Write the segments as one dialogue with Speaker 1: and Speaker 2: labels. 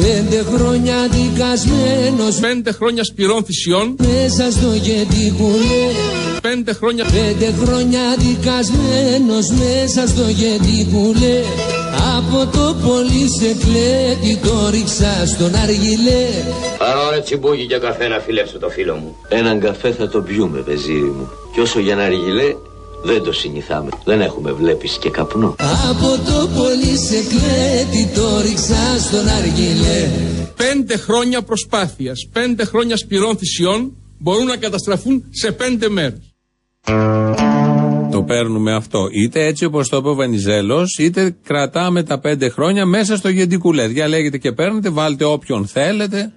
Speaker 1: Πέντε χρόνια δικασμένος.
Speaker 2: Πέντε χρόνια σπυρών θυσιών.
Speaker 1: Μέσα στο γεντικουλέ
Speaker 2: Πέντε χρόνια
Speaker 1: Πέντε χρόνια δικασμένος Μέσα στο γεντικουλέ Από το πολύ σε κλέτη Το ρίξα στον αργιλέ
Speaker 3: Πάρω ένα τσιμπούκι για καφέ να φιλέψω το φίλο μου
Speaker 4: Έναν καφέ θα το πιούμε, πεζίρι μου. Κι όσο για να αργιλέ, δεν το συνηθάμε. Δεν έχουμε βλέπεις και καπνό.
Speaker 1: Από το πολύ σε κλέτη Το ρίξα στον αργιλέ
Speaker 2: Πέντε χρόνια προσπάθειας Πέντε χρόνια σπυρών θυσιών Μπορούν να καταστραφούν σε πέντε μέρες
Speaker 5: Το παίρνουμε αυτό. Είτε έτσι όπως το είπε ο Βενιζέλος, είτε κρατάμε τα πέντε χρόνια μέσα στο γεντικουλέ. Διαλέγετε και παίρνετε, βάλτε όποιον θέλετε.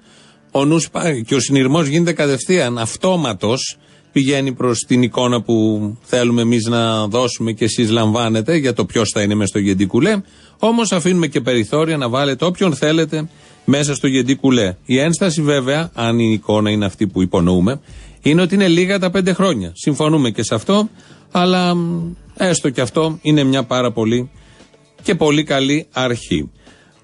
Speaker 5: Ο νους πάει και ο συνειρμός γίνεται κατευθείαν αυτόματος. Πηγαίνει προς την εικόνα που θέλουμε εμείς να δώσουμε και εσείς λαμβάνετε για το ποιος θα είναι μέσα στο γεντικουλέ. Όμως αφήνουμε και περιθώρια να βάλετε όποιον θέλετε μέσα στο γεντικουλέ. Η ένσταση βέβαια, αν η εικόνα είναι αυτή που υπονοούμε, είναι ότι είναι λίγα τα πέντε χρόνια. Συμφωνούμε και σε αυτό, αλλά μ, έστω και αυτό είναι μια πάρα πολύ και πολύ καλή αρχή.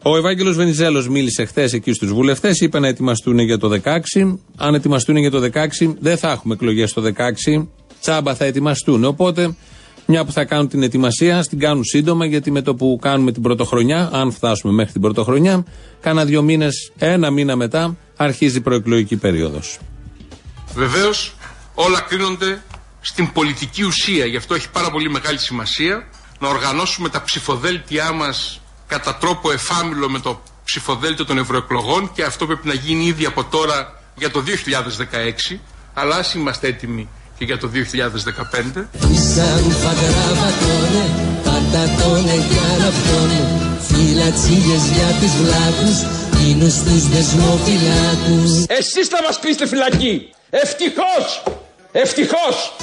Speaker 5: Ο Ευάγγελος Βενιζέλος μίλησε χθες εκεί στους βουλευτές, είπε να ετοιμαστούν για το 16. Αν ετοιμαστούν για το 16, δεν θα έχουμε εκλογές το 16. Τσάμπα θα ετοιμαστούν. Οπότε, μια που θα κάνουν την ετοιμασία, ας την κάνουν σύντομα, γιατί με το που κάνουμε την πρωτοχρονιά, αν φτάσουμε μέχρι την πρωτοχρονιά, κάνα δύο μήνες, ένα μήνα μετά, αρχίζει η προεκλογική περίοδος.
Speaker 2: Βεβαίως, όλα κρίνονται στην πολιτική ουσία. Γι' αυτό έχει πάρα πολύ μεγάλη σημασία να οργανώσουμε τα ψηφοδέλτια μας κατά τρόπο εφάμιλο με το ψηφοδέλτιο των ευρωεκλογών και αυτό πρέπει να γίνει ήδη από τώρα για το 2016. Αλλά ας είμαστε έτοιμοι και για το 2015.
Speaker 1: Ίσα ρούφα γραβατώνε Πατατώνε κι αναυτώνε Φυλατσίλες για τους βλάκους Κοινούς τους δεσμοφυλάκους
Speaker 6: Εσείς θα μας κλείσετε φυλακή. Ευτυχώς. Ευτυχώς.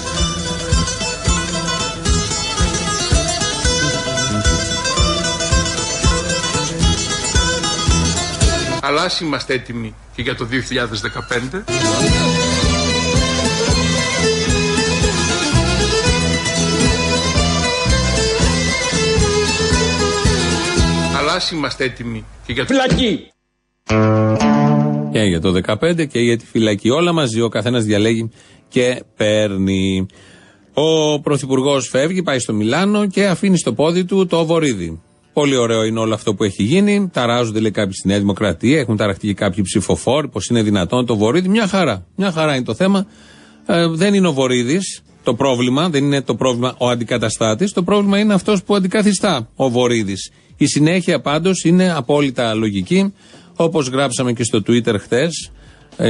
Speaker 2: Αλλά ας είμαστε έτοιμοι και για το 2015. Αλλά ας είμαστε έτοιμοι και για το
Speaker 6: Φυλακή.
Speaker 5: Και για το 15 και για τη φυλακή. Όλα μαζί ο καθένας διαλέγει και παίρνει. Ο Πρωθυπουργός φεύγει, πάει στο Μιλάνο και αφήνει στο πόδι του το βορίδι. Πολύ ωραίο είναι όλο αυτό που έχει γίνει. Ταράζονται λέει κάποιοι στη Νέα Δημοκρατία, έχουν ταραχτεί και κάποιοι ψηφοφόροι, πως είναι δυνατόν το βορίδι. Μια χαρά. Μια χαρά είναι το θέμα. Ε, δεν είναι ο Βορύδης το πρόβλημα, δεν είναι το πρόβλημα ο αντικαταστάτης. Το πρόβλημα είναι αυτός που αντικαθιστά ο Βορύδης. Η συνέχεια πάντως είναι απόλυτα λογική. Όπως γράψαμε και στο Twitter χθες,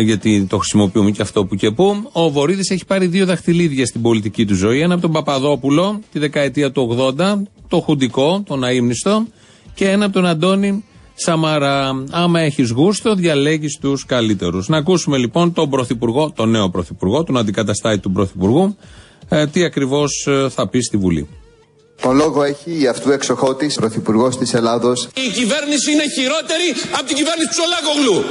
Speaker 5: γιατί το χρησιμοποιούμε και αυτό που και που, ο Βορύδης έχει πάρει δύο δαχτυλίδια στην πολιτική του ζωή. Ένα από τον Παπαδόπουλο τη δεκαετία του 80, το χουντικό, τον αείμνηστο, και ένα από τον Αντώνη Σαμαρά. Άμα έχεις γούστο, διαλέγεις τους καλύτερους. Να ακούσουμε λοιπόν τον Πρωθυπουργό, τον νέο Πρωθυπουργό, τον αντικαταστάτη του Πρωθυπουργού, ε, τι ακριβώς θα πει στη Βουλή.
Speaker 7: Τον λόγο έχει η αυτού εξοχότης Πρωθυπουργός της Ελλάδος
Speaker 6: Η κυβέρνηση είναι χειρότερη από την κυβέρνηση του Σολάκογλου.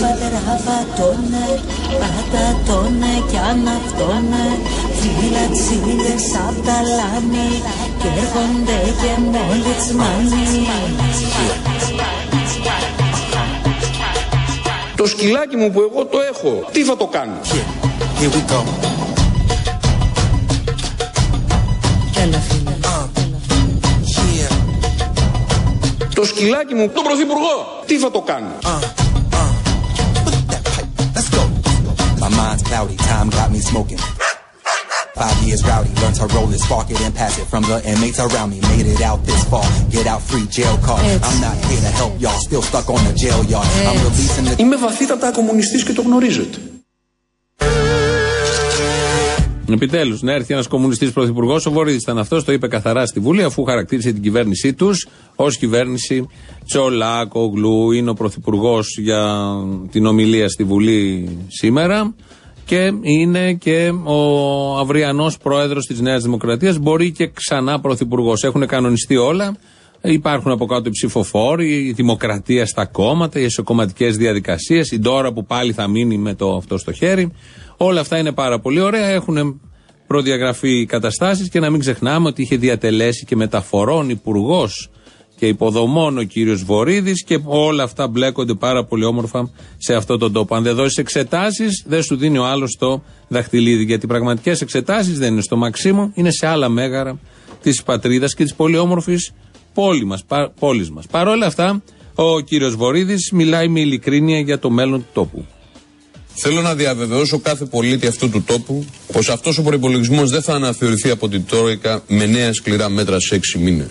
Speaker 8: Ρούφα δραβατώνε, πατατώνε κι αναυτώνε Φυλατσίλες απ' τα λάμι και έρχονται και μόλις μάνι
Speaker 6: Το σκυλάκι μου που εγώ το έχω, τι θα το κάνω;
Speaker 8: Έλα φίλε
Speaker 6: Το σκυλάκι μου, τον πρωθυπουργό, τι θα το κάνω;
Speaker 9: My mind's cloudy, time got me smoking. Five years rowdy, learned to roll it, spark it and pass it from the inmates around me. Made it out this far, get out free jail card. I'm not here to help y'all, still stuck on the jail yard. I'm releasing the
Speaker 6: Είμαι βαθύτατα κομμουνιστής και το γνωρίζετε.
Speaker 5: Επιτέλους, να έρθει ένας κομμουνιστής πρωθυπουργός, ο Βορύδης ήταν αυτός, το είπε καθαρά στη Βουλή, αφού χαρακτήρισε την κυβέρνησή τους ως κυβέρνηση Τσολάκογλου. Είναι ο πρωθυπουργός για την ομιλία στη Βουλή σήμερα και είναι και ο αυριανός πρόεδρος της Νέας Δημοκρατίας. Μπορεί και ξανά πρωθυπουργός. Έχουν κανονιστεί όλα. Υπάρχουν από κάτω οι ψηφοφόροι, η δημοκρατία στα κόμματα, οι εσωκομματικές διαδικασίες, η Ντόρα που πάλι θα μείνει με το αυτό στο χέρι. Όλα αυτά είναι πάρα πολύ ωραία. Έχουν προδιαγραφεί καταστάσεις και να μην ξεχνάμε ότι είχε διατελέσει και μεταφορών υπουργός και υποδομών ο κύριος Βορύδης και όλα αυτά μπλέκονται πάρα πολύ όμορφα σε αυτόν τον τόπο. Αν δεν δώσεις εξετάσεις, δεν σου δίνει ο άλλος το δαχτυλίδι. Γιατί οι πραγματικές εξετάσεις δεν είναι στο Μαξίμου, είναι σε άλλα μέγαρα της πατρίδας και της πολύ όμορφη πόλη μας. Πόλης μας. Παρ' όλα αυτά, ο κύριος Βορύδης μιλάει με ειλικρίνεια για το μέλλον του τόπου.
Speaker 10: Θέλω να διαβεβαιώσω κάθε πολίτη αυτού του τόπου πως αυτός ο προπολογισμό δεν θα αναθεωρηθεί από την Τρόικα με νέα σκληρά μέτρα σε έξι μήνες.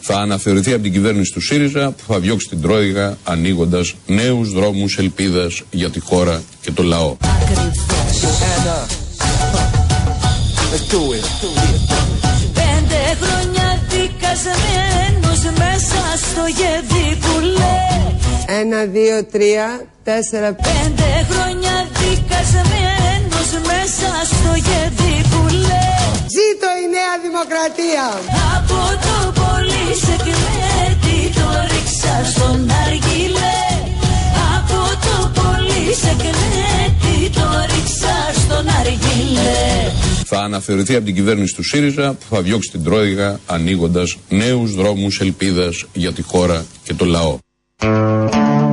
Speaker 10: Θα αναθεωρηθεί από την κυβέρνηση του ΣΥΡΙΖΑ που θα διώξει την Τρόικα ανοίγοντας νέους δρόμους ελπίδας για τη χώρα και το λαό.
Speaker 8: Πέντε χρόνια δικασμένος μέσα στο γεδί που λέει
Speaker 11: Ένα, δύο, τρία, τέσσερα,
Speaker 8: Πέντε χρόνια δικασμένος μέσα στο γεδί που λέει
Speaker 11: Ζήτω η Νέα Δημοκρατία!
Speaker 8: Από το πολύ σε κλέτη το ρίξα στον αργυλέ Από το πολύ σε κλέτη το ρίξα στον αργυλέ
Speaker 10: Θα αναθεωρηθεί από την κυβέρνηση του ΣΥΡΙΖΑ που θα διώξει την Τρόικα ανοίγοντας νέους δρόμους ελπίδας για τη χώρα και το λαό.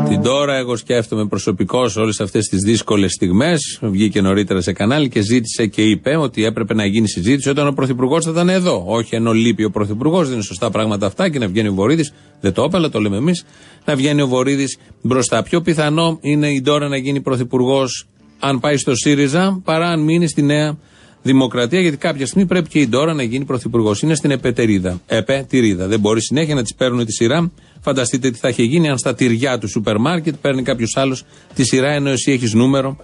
Speaker 5: Την τώρα, εγώ σκέφτομαι προσωπικώς όλες αυτές τις δύσκολες στιγμές. Βγήκε νωρίτερα σε κανάλι και ζήτησε και είπε ότι έπρεπε να γίνει συζήτηση όταν ο Πρωθυπουργός θα ήταν εδώ. Όχι ενώ λείπει ο Πρωθυπουργός, δεν είναι σωστά πράγματα αυτά και να βγαίνει ο Βορύδης. Δεν το έπαλα, το λέμε εμείς. Να βγαίνει ο Βορύδης μπροστά. Πιο πιθανό είναι η τώρα να γίνει Πρωθυπουργός αν πάει στο ΣΥΡΙΖΑ παρά αν μείνει στη Νέα Δημοκρατία, γιατί κάποια στιγμή πρέπει και η Ντόρα να γίνει πρωθυπουργός. Είναι στην επετερίδα. Επετηρίδα. Δεν μπορεί συνέχεια να της παίρνουν τη σειρά. Φανταστείτε τι θα είχε γίνει αν στα τυριά του σούπερ μάρκετ παίρνει κάποιος άλλος τη σειρά ενώ εσύ έχεις νούμερο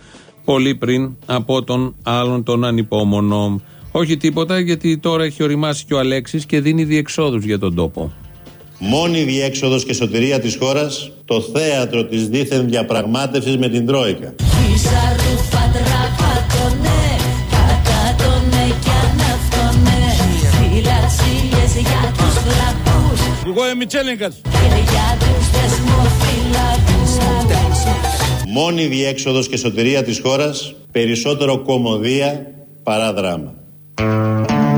Speaker 5: πολύ πριν από τον άλλον τον ανυπόμονο. Όχι τίποτα γιατί τώρα έχει οριμάσει και ο Αλέξης και δίνει διεξόδους για τον τόπο.
Speaker 12: Μόνη διέξοδος και σωτηρία της χώρας, το θέατρο της δίθεν διαπραγμάτευσης με την Τρόικα.
Speaker 6: Εγώ είμαι Τσέλιγκας.
Speaker 12: Μόνη διέξοδος και σωτηρία της χώρας, περισσότερο κομμωδία παρά δράμα.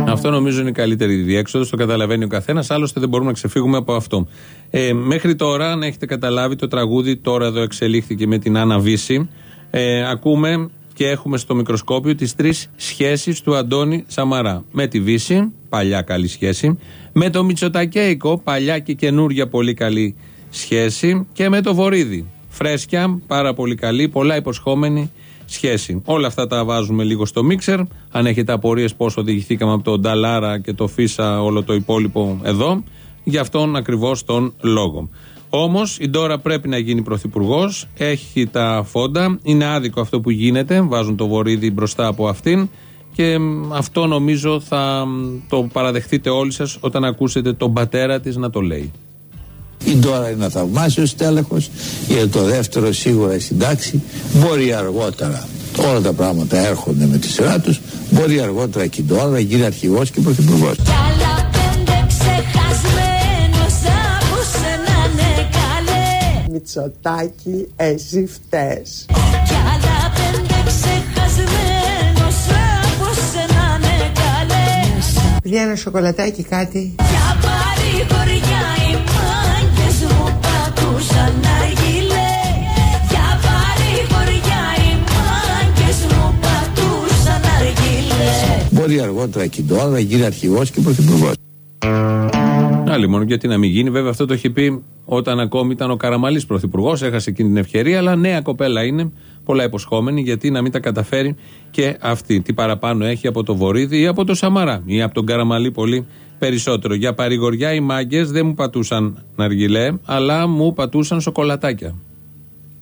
Speaker 5: Αυτό νομίζω είναι η καλύτερη διέξοδος, το καταλαβαίνει ο καθένας. Άλλωστε δεν μπορούμε να ξεφύγουμε από αυτό. Ε, μέχρι τώρα, αν έχετε καταλάβει, το τραγούδι τώρα εδώ εξελίχθηκε με την Άννα Βύση. Ε, ακούμε και έχουμε στο μικροσκόπιο τις τρεις σχέσεις του Αντώνη Σαμαρά. Με τη Βύση, παλιά καλή σχέση. Με το Μητσοτακέικο, παλιά και καινούρια πολύ καλή σχέση. Και με το Βορύδη. Φρέσκια, πάρα πολύ καλή, πολλά υποσχόμενη σχέση. Όλα αυτά τα βάζουμε λίγο στο μίξερ. Αν έχετε απορίες πώς οδηγηθήκαμε από τον Νταλάρα και το Φίσα όλο το υπόλοιπο εδώ, γι' αυτόν ακριβώς τον λόγο. Όμως η Ντόρα πρέπει να γίνει πρωθυπουργός. Έχει τα φόντα. Είναι άδικο αυτό που γίνεται. Βάζουν το βορίδι μπροστά από αυτήν. Και μ, αυτό νομίζω θα μ, το παραδεχτείτε όλοι σας όταν ακούσετε τον πατέρα της να το λέει.
Speaker 13: Η Ντόρα είναι ένα θαυμάσιος τέλεχος. Για το δεύτερο σίγουρα συντάξει. Μπορεί αργότερα. Όλα τα πράγματα έρχονται με τη σειρά τους. Μπορεί αργότερα και η Ντόρα να γίνει αρχηγός και πρωθυπουργός.
Speaker 8: Κι άλλα πέντε ξεχασμένος από σένα ναι καλέ
Speaker 11: Μητσοτάκη, εσύ φταίς.
Speaker 8: Κι άλλα πέντε ξεχασμένος
Speaker 11: Παιδιά ένα σοκολατάκι κάτι.
Speaker 8: Για παρηγοριά οι μάγκες μου πατούσαν αργυλέ Για παρηγοριά οι μάγκες μου πατούσαν αργυλέ
Speaker 13: Μπορεί αργότερα και η Ντόρα να γίνει αρχηγός και πρωθυπουργός.
Speaker 5: Άλλη μόνο γιατί να μην γίνει. Βέβαια αυτό το έχει πει όταν ακόμη ήταν ο Καραμαλής πρωθυπουργός. Έχασε εκείνη την ευκαιρία. Αλλά νέα κοπέλα είναι. Πολλά υποσχόμενη. Γιατί να μην τα καταφέρει και αυτή. Τι παραπάνω έχει από το Βορύδι ή από το Σαμαρά. Ή από τον Καραμαλή πολύ περισσότερο. Για παρηγοριά οι μάγκες δεν μου πατούσαν ναργιλέ. Αλλά μου πατούσαν σοκολατάκια.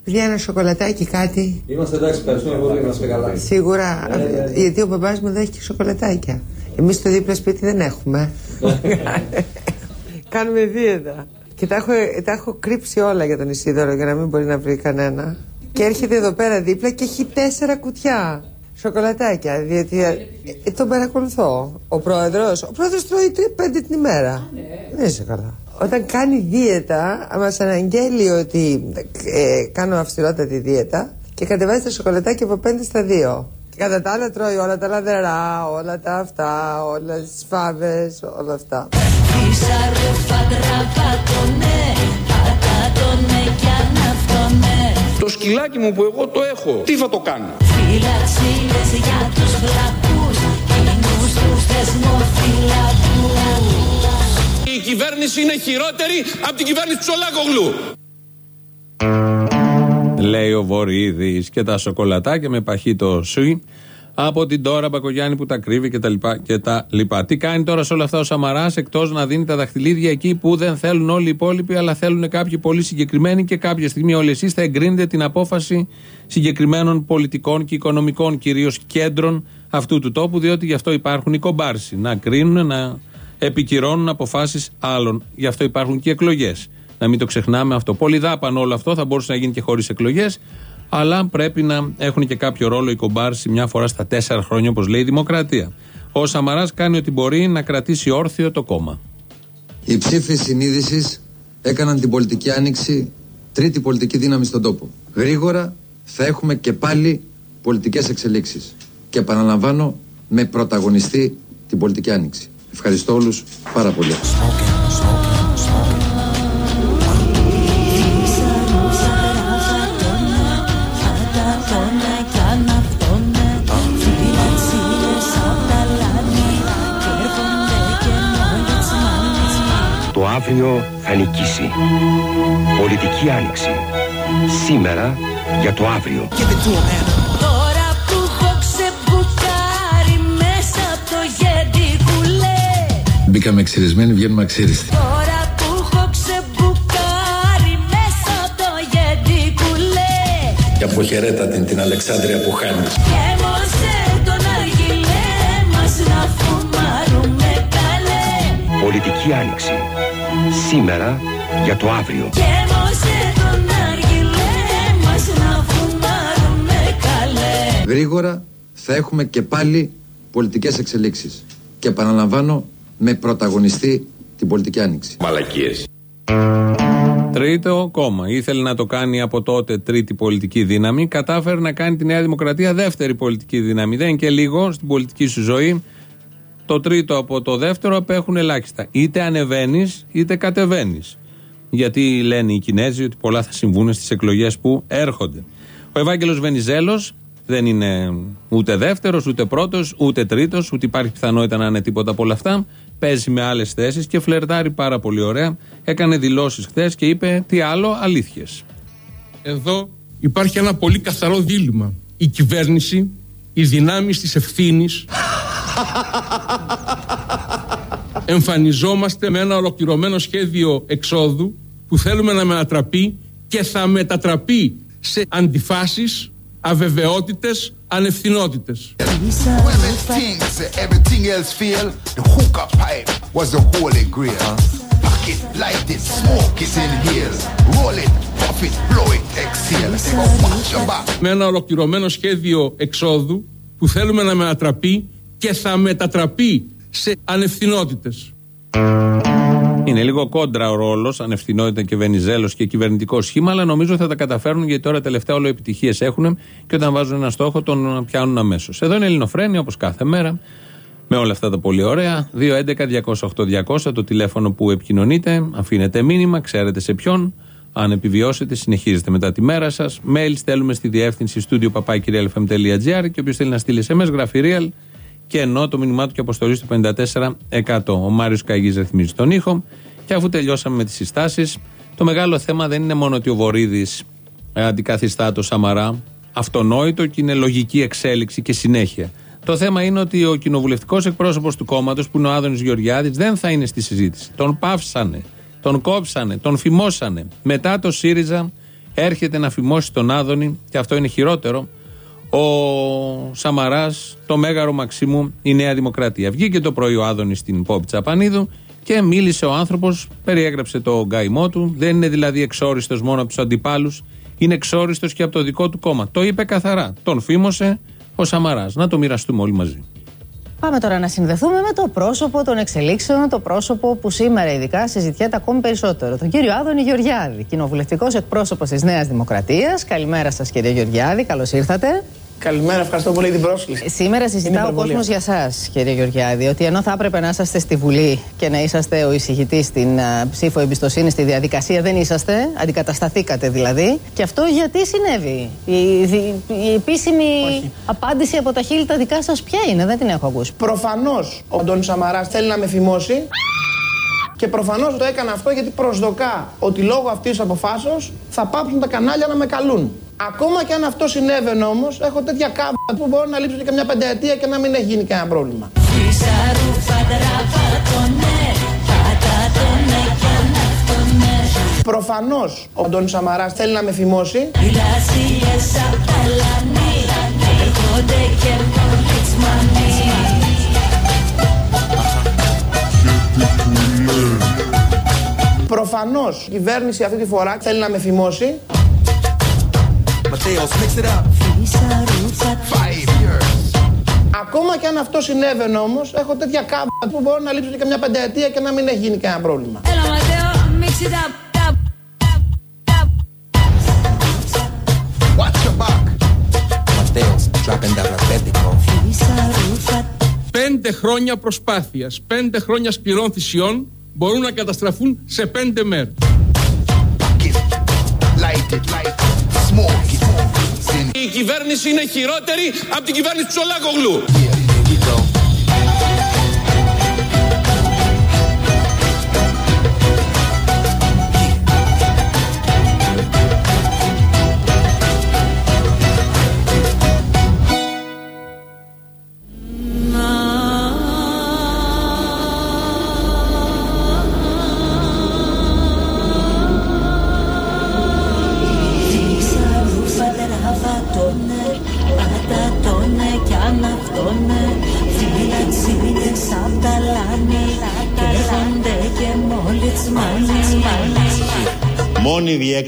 Speaker 11: Παιδιά, ένα σοκολατάκι, κάτι.
Speaker 14: Είμαστε εντάξει, ευχαριστούμε πολύ, να είστε καλά.
Speaker 11: Σίγουρα,
Speaker 14: Ναι, ναι, ναι.
Speaker 11: γιατί ο μπαμπάς μου δεν έχει και σοκολατάκια. Εμείς στο δίπλα σπίτι δεν έχουμε. Κάνουμε δίαιτα. Και τα έχω, τα έχω κρύψει όλα για τον Ισίδωρο για να μην μπορεί να βρει κανένα. Και έρχεται εδώ πέρα δίπλα και έχει τέσσερα κουτιά σοκολατάκια. Διότι ε, ε, τον παρακολουθώ. Ο πρόεδρος, ο πρόεδρος τρώει τρία- πέντε την ημέρα. Δεν είσαι καλά. Όταν κάνει δίαιτα, μας αναγγέλει ότι ε, κάνω αυστηρότατη δίαιτα και κατεβάζει τα σοκολατάκια από πέντε στα δύο. Και κατά τα άλλα τρώει όλα τα λαδερά, όλα τα αυτά, όλα τις φάβες, όλα αυτά.
Speaker 6: Το σκυλάκι μου που εγώ το έχω, τι θα το κάνω;
Speaker 8: Φυλαξίλες για τους βλακούς Κοινούς τους θεσμοφυλακούς
Speaker 6: Η κυβέρνηση είναι χειρότερη από την κυβέρνηση του Σολάκογλου.
Speaker 5: Λέει ο Βορύδης και τα σοκολατάκια με παχύτο σουι από την τώρα Μπακογιάννη που τα κρύβει και τα λοιπά και τα λοιπά. Τι κάνει τώρα σε όλα αυτά ο Σαμαράς εκτός να δίνει τα δαχτυλίδια εκεί που δεν θέλουν όλοι οι υπόλοιποι, αλλά θέλουν κάποιοι πολύ συγκεκριμένοι και κάποια στιγμή όλοι εσείς θα εγκρίνετε την απόφαση συγκεκριμένων πολιτικών και οικονομικών κυρίως κέντρων αυτού του τόπου, διότι γι' αυτό υπάρχουν οι κομπάρσοι. Να κρίνουν, να επικυρώνουν αποφάσεις άλλων. Γι' αυτό υπάρχουν και εκλογές. Να μην το ξεχνάμε αυτό. Πολύ δάπανο όλο αυτό θα μπορούσε να γίνει και χωρίς εκλογές, αλλά πρέπει να έχουν και κάποιο ρόλο οι κομπάρσοι μια φορά στα τέσσερα χρόνια, όπως λέει η Δημοκρατία. Ο Σαμαράς κάνει ό,τι μπορεί να κρατήσει όρθιο το κόμμα.
Speaker 15: Οι ψήφοι συνείδησης έκαναν την πολιτική άνοιξη τρίτη πολιτική δύναμη στον τόπο. Γρήγορα θα έχουμε και πάλι πολιτικές εξελίξεις. Και επαναλαμβάνω με πρωταγωνιστή την πολιτική άνοιξη. Ευχαριστώ όλους πάρα πολύ.
Speaker 16: Αύριο θα νικήσει. Πολιτική άνοιξη. Σήμερα για το αύριο.
Speaker 8: Τώρα που έχω ξεμπουκάρει μέσα από το γεντικουλέ
Speaker 15: Μπήκαμε ξυρισμένοι, βγαίνουμε αξίριστοι.
Speaker 8: Τώρα που έχω ξεμπουκάρει μέσα από το γεντικουλέ
Speaker 15: Και αποχαιρέτα την, την Αλεξάνδρεια που χάνει.
Speaker 8: Και μωσέ τον αργυλέ μας να φουμάρουμε καλέ
Speaker 16: Πολιτική άνοιξη. Σήμερα για το αύριο.
Speaker 8: Και μωσέ τον αργυλέ μας να φουμάρουμε καλέ
Speaker 15: Γρήγορα θα έχουμε και πάλι πολιτικές εξελίξεις. Και επαναλαμβάνω με πρωταγωνιστή την πολιτική άνοιξη.
Speaker 16: Μαλακίες.
Speaker 5: Τρίτο κόμμα. Ήθελε να το κάνει από τότε τρίτη πολιτική δύναμη. Κατάφερε να κάνει τη Νέα Δημοκρατία δεύτερη πολιτική δύναμη. Δεν είναι και λίγο στην πολιτική σου ζωή. Το τρίτο από το δεύτερο απέχουν ελάχιστα. Είτε ανεβαίνεις είτε κατεβαίνεις. Γιατί λένε οι Κινέζοι ότι πολλά θα συμβούν στις εκλογές που έρχονται. Ο Ευάγγελος Βενιζέλος δεν είναι ούτε δεύτερος, ούτε πρώτος, ούτε τρίτος, ούτε υπάρχει πιθανότητα να είναι τίποτα από όλα αυτά. Παίζει με άλλες θέσεις και φλερτάρει πάρα πολύ ωραία. Έκανε δηλώσεις χθες και είπε τι άλλο, αλήθειες.
Speaker 6: Εδώ υπάρχει ένα πολύ καθαρό δίλημα. Η κυβέρνηση, οι δυνάμεις της ευθύνης εμφανιζόμαστε με ένα ολοκληρωμένο σχέδιο εξόδου που θέλουμε να μετατραπεί και θα μετατραπεί σε αντιφάσεις, αβεβαιότητες, ανευθυνότητες.
Speaker 17: When it thinks everything else fail, the hookah pipe was the holy grail. Pack it, light it, smoke it, inhale. Roll it, puff it, blow it, exhale. They go watch your back.
Speaker 6: με ένα ολοκληρωμένο σχέδιο εξόδου που θέλουμε να μετατραπεί και θα μετατραπεί σε ανευθυνότητες.
Speaker 5: Είναι λίγο κόντρα ο ρόλος, ανευθυνότητα και Βενιζέλος και κυβερνητικό σχήμα, αλλά νομίζω θα τα καταφέρουν γιατί τώρα τελευταία όλο επιτυχίε έχουν και όταν βάζουν ένα στόχο τον πιάνουν αμέσως. Εδώ είναι Ελληνοφρένη όπως κάθε μέρα, με όλα αυτά τα πολύ ωραία. 211-208-200 το τηλέφωνο που επικοινωνείτε, αφήνετε μήνυμα, ξέρετε σε ποιον. Αν επιβιώσετε, συνεχίζετε μετά τη μέρα σας. Mail στέλνουμε στη διεύθυνση studio papakirialfm.gr και όποιος θέλει να στείλει SMS γράφει real και ενώ το μήνυμά του και αποστολή στο 54%. Ο Μάριος Καγής ρυθμίζει τον ήχο. Και αφού τελειώσαμε με τις συστάσεις, το μεγάλο θέμα δεν είναι μόνο ότι ο Βορύδης αντικαθιστά το Σαμαρά. Αυτονόητο και είναι λογική εξέλιξη και συνέχεια. Το θέμα είναι ότι ο κοινοβουλευτικός εκπρόσωπος του κόμματος, που είναι ο Άδωνης Γεωργιάδης, δεν θα είναι στη συζήτηση. Τον πάυσανε, τον κόψανε, τον φημώσανε. Μετά το ΣΥΡΙΖΑ έρχεται να φημώσει τον Άδωνη, και αυτό είναι χειρότερο, ο Σαμαράς, το μέγαρο Μαξίμου, η Νέα Δημοκρατία. Βγήκε το πρωί ο Άδωνης στην Πόπη Τσαπανίδου και μίλησε ο άνθρωπος, περιέγραψε το γκάιμό του. Δεν είναι δηλαδή εξόριστος μόνο από τους αντιπάλους, είναι εξόριστος και από το δικό του κόμμα. Το είπε καθαρά. Τον φήμωσε ο Σαμαράς. Να το μοιραστούμε όλοι μαζί.
Speaker 18: Πάμε τώρα να συνδεθούμε με το πρόσωπο των εξελίξεων, το πρόσωπο που σήμερα ειδικά συζητιέται ακόμη περισσότερο. Τον κύριο Άδωνη Γεωργιάδη, κοινοβουλευτικός εκπρόσωπος της Νέας Δημοκρατίας. Καλημέρα σας, κύριε Γεωργιάδη, καλώς ήρθατε.
Speaker 19: Καλημέρα, ευχαριστώ πολύ για την πρόσκληση.
Speaker 18: Σήμερα συζητά ο κόσμος για εσά, κύριε Γεωργιάδη, ότι ενώ θα έπρεπε να είσαστε στη Βουλή και να είσαστε ο εισηγητής στην α, ψήφο εμπιστοσύνη στη διαδικασία, δεν είσαστε, αντικατασταθήκατε δηλαδή. Και αυτό γιατί συνέβη; Η, η, η επίσημη απάντηση από τα χείλη τα δικά σας ποια είναι, δεν την έχω ακούσει.
Speaker 19: Προφανώς ο Αντώνης Σαμαράς θέλει να με φημώσει. Και προφανώς το έκανα αυτό γιατί προσδοκά ότι λόγω αυτής της αποφάσεως θα πάψουν τα κανάλια να με καλούν. Ακόμα και αν αυτό συνέβαινε όμως, έχω τέτοια κάμπα που μπορώ να λείψω και καμιά πενταετία και να μην έχει γίνει κανένα πρόβλημα. Προφανώς ο Αντώνης Σαμαράς θέλει να με φημώσει. Προφανώς η κυβέρνηση αυτή τη φορά θέλει να με φημώσει. Ακόμα και αν αυτό συνέβαινε όμως, έχω τέτοια κάμπα που μπορώ να λείψω και καμιά πενταετία και να μην έχει γίνει κανένα πρόβλημα.
Speaker 6: Πέντε χρόνια προσπάθειας, πέντε χρόνια σκληρών θυσιών μπορούν να καταστραφούν σε πέντε μέρες.
Speaker 20: Η κυβέρνηση είναι χειρότερη από την κυβέρνηση του Σολάκογλου.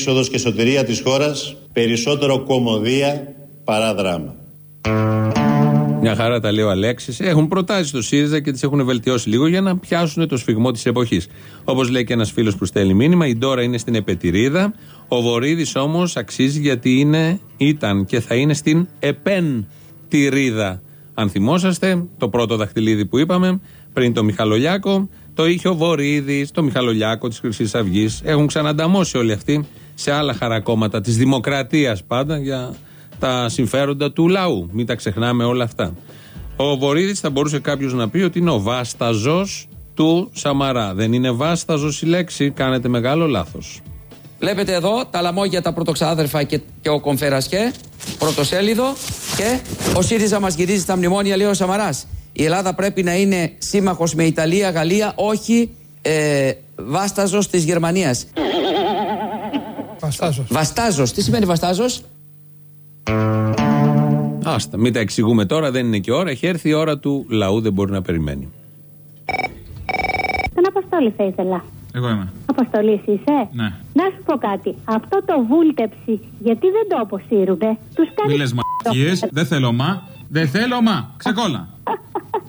Speaker 12: Διέξοδος και σωτηρία της χώρας, περισσότερο κομμωδία παρά δράμα.
Speaker 5: Μια χαρά τα λέει ο Αλέξης. Έχουν προτάσει στο ΣΥΡΙΖΑ και τις έχουν βελτιώσει λίγο για να πιάσουν το σφιγμό της εποχής. Όπως λέει και ένας φίλος που στέλνει μήνυμα, η Ντόρα είναι στην Επετηρίδα. Ο Βορύδης όμως αξίζει γιατί είναι, ήταν και θα είναι στην Επεντηρίδα. Αν θυμόσαστε, το πρώτο δαχτυλίδι που είπαμε, πριν το Μιχαλολιάκο, το είχε ο Βορύδης, το Μιχαλολιάκο της Χρυσής Αυγής. Έχουν ξανανταμώσει όλοι αυτοί σε άλλα χαρακόμματα της Δημοκρατίας πάντα για τα συμφέροντα του λαού. Μην τα ξεχνάμε όλα αυτά. Ο Βορύδης θα μπορούσε κάποιος να πει ότι είναι ο βάσταζος του Σαμαρά. Δεν είναι βάσταζος η λέξη, κάνετε μεγάλο λάθος.
Speaker 21: Βλέπετε εδώ τα λαμόγια τα πρωτοξάδερφα και, και ο Κομφερασκέ, πρωτοσέλιδο και ο ΣΥΡΙΖΑ μας γυρίζει στα μνημόνια, λέει ο Σαμαράς. Η Ελλάδα πρέπει να είναι σύμμαχος με Ιταλία, Γαλλία, όχι ε, βάσταζος της Γερμανίας.
Speaker 19: Βαστάζος.
Speaker 21: Βαστάζος. Τι σημαίνει βαστάζος;
Speaker 5: Άστα, μην τα εξηγούμε τώρα, δεν είναι και ώρα. Έχει έρθει η ώρα του λαού, δεν μπορεί να περιμένει.
Speaker 22: Τον Αποστόλη θα ήθελα.
Speaker 23: Εγώ είμαι.
Speaker 22: Αποστολή είσαι;
Speaker 23: Ναι.
Speaker 22: Να σου πω κάτι. Αυτό το βούλτεψη, γιατί δεν το αποσύρουνε. Τους κάνει.
Speaker 23: Μη λες μαγείες, δεν θέλω μα. Δεν θέλω μα. Ξεκόλα.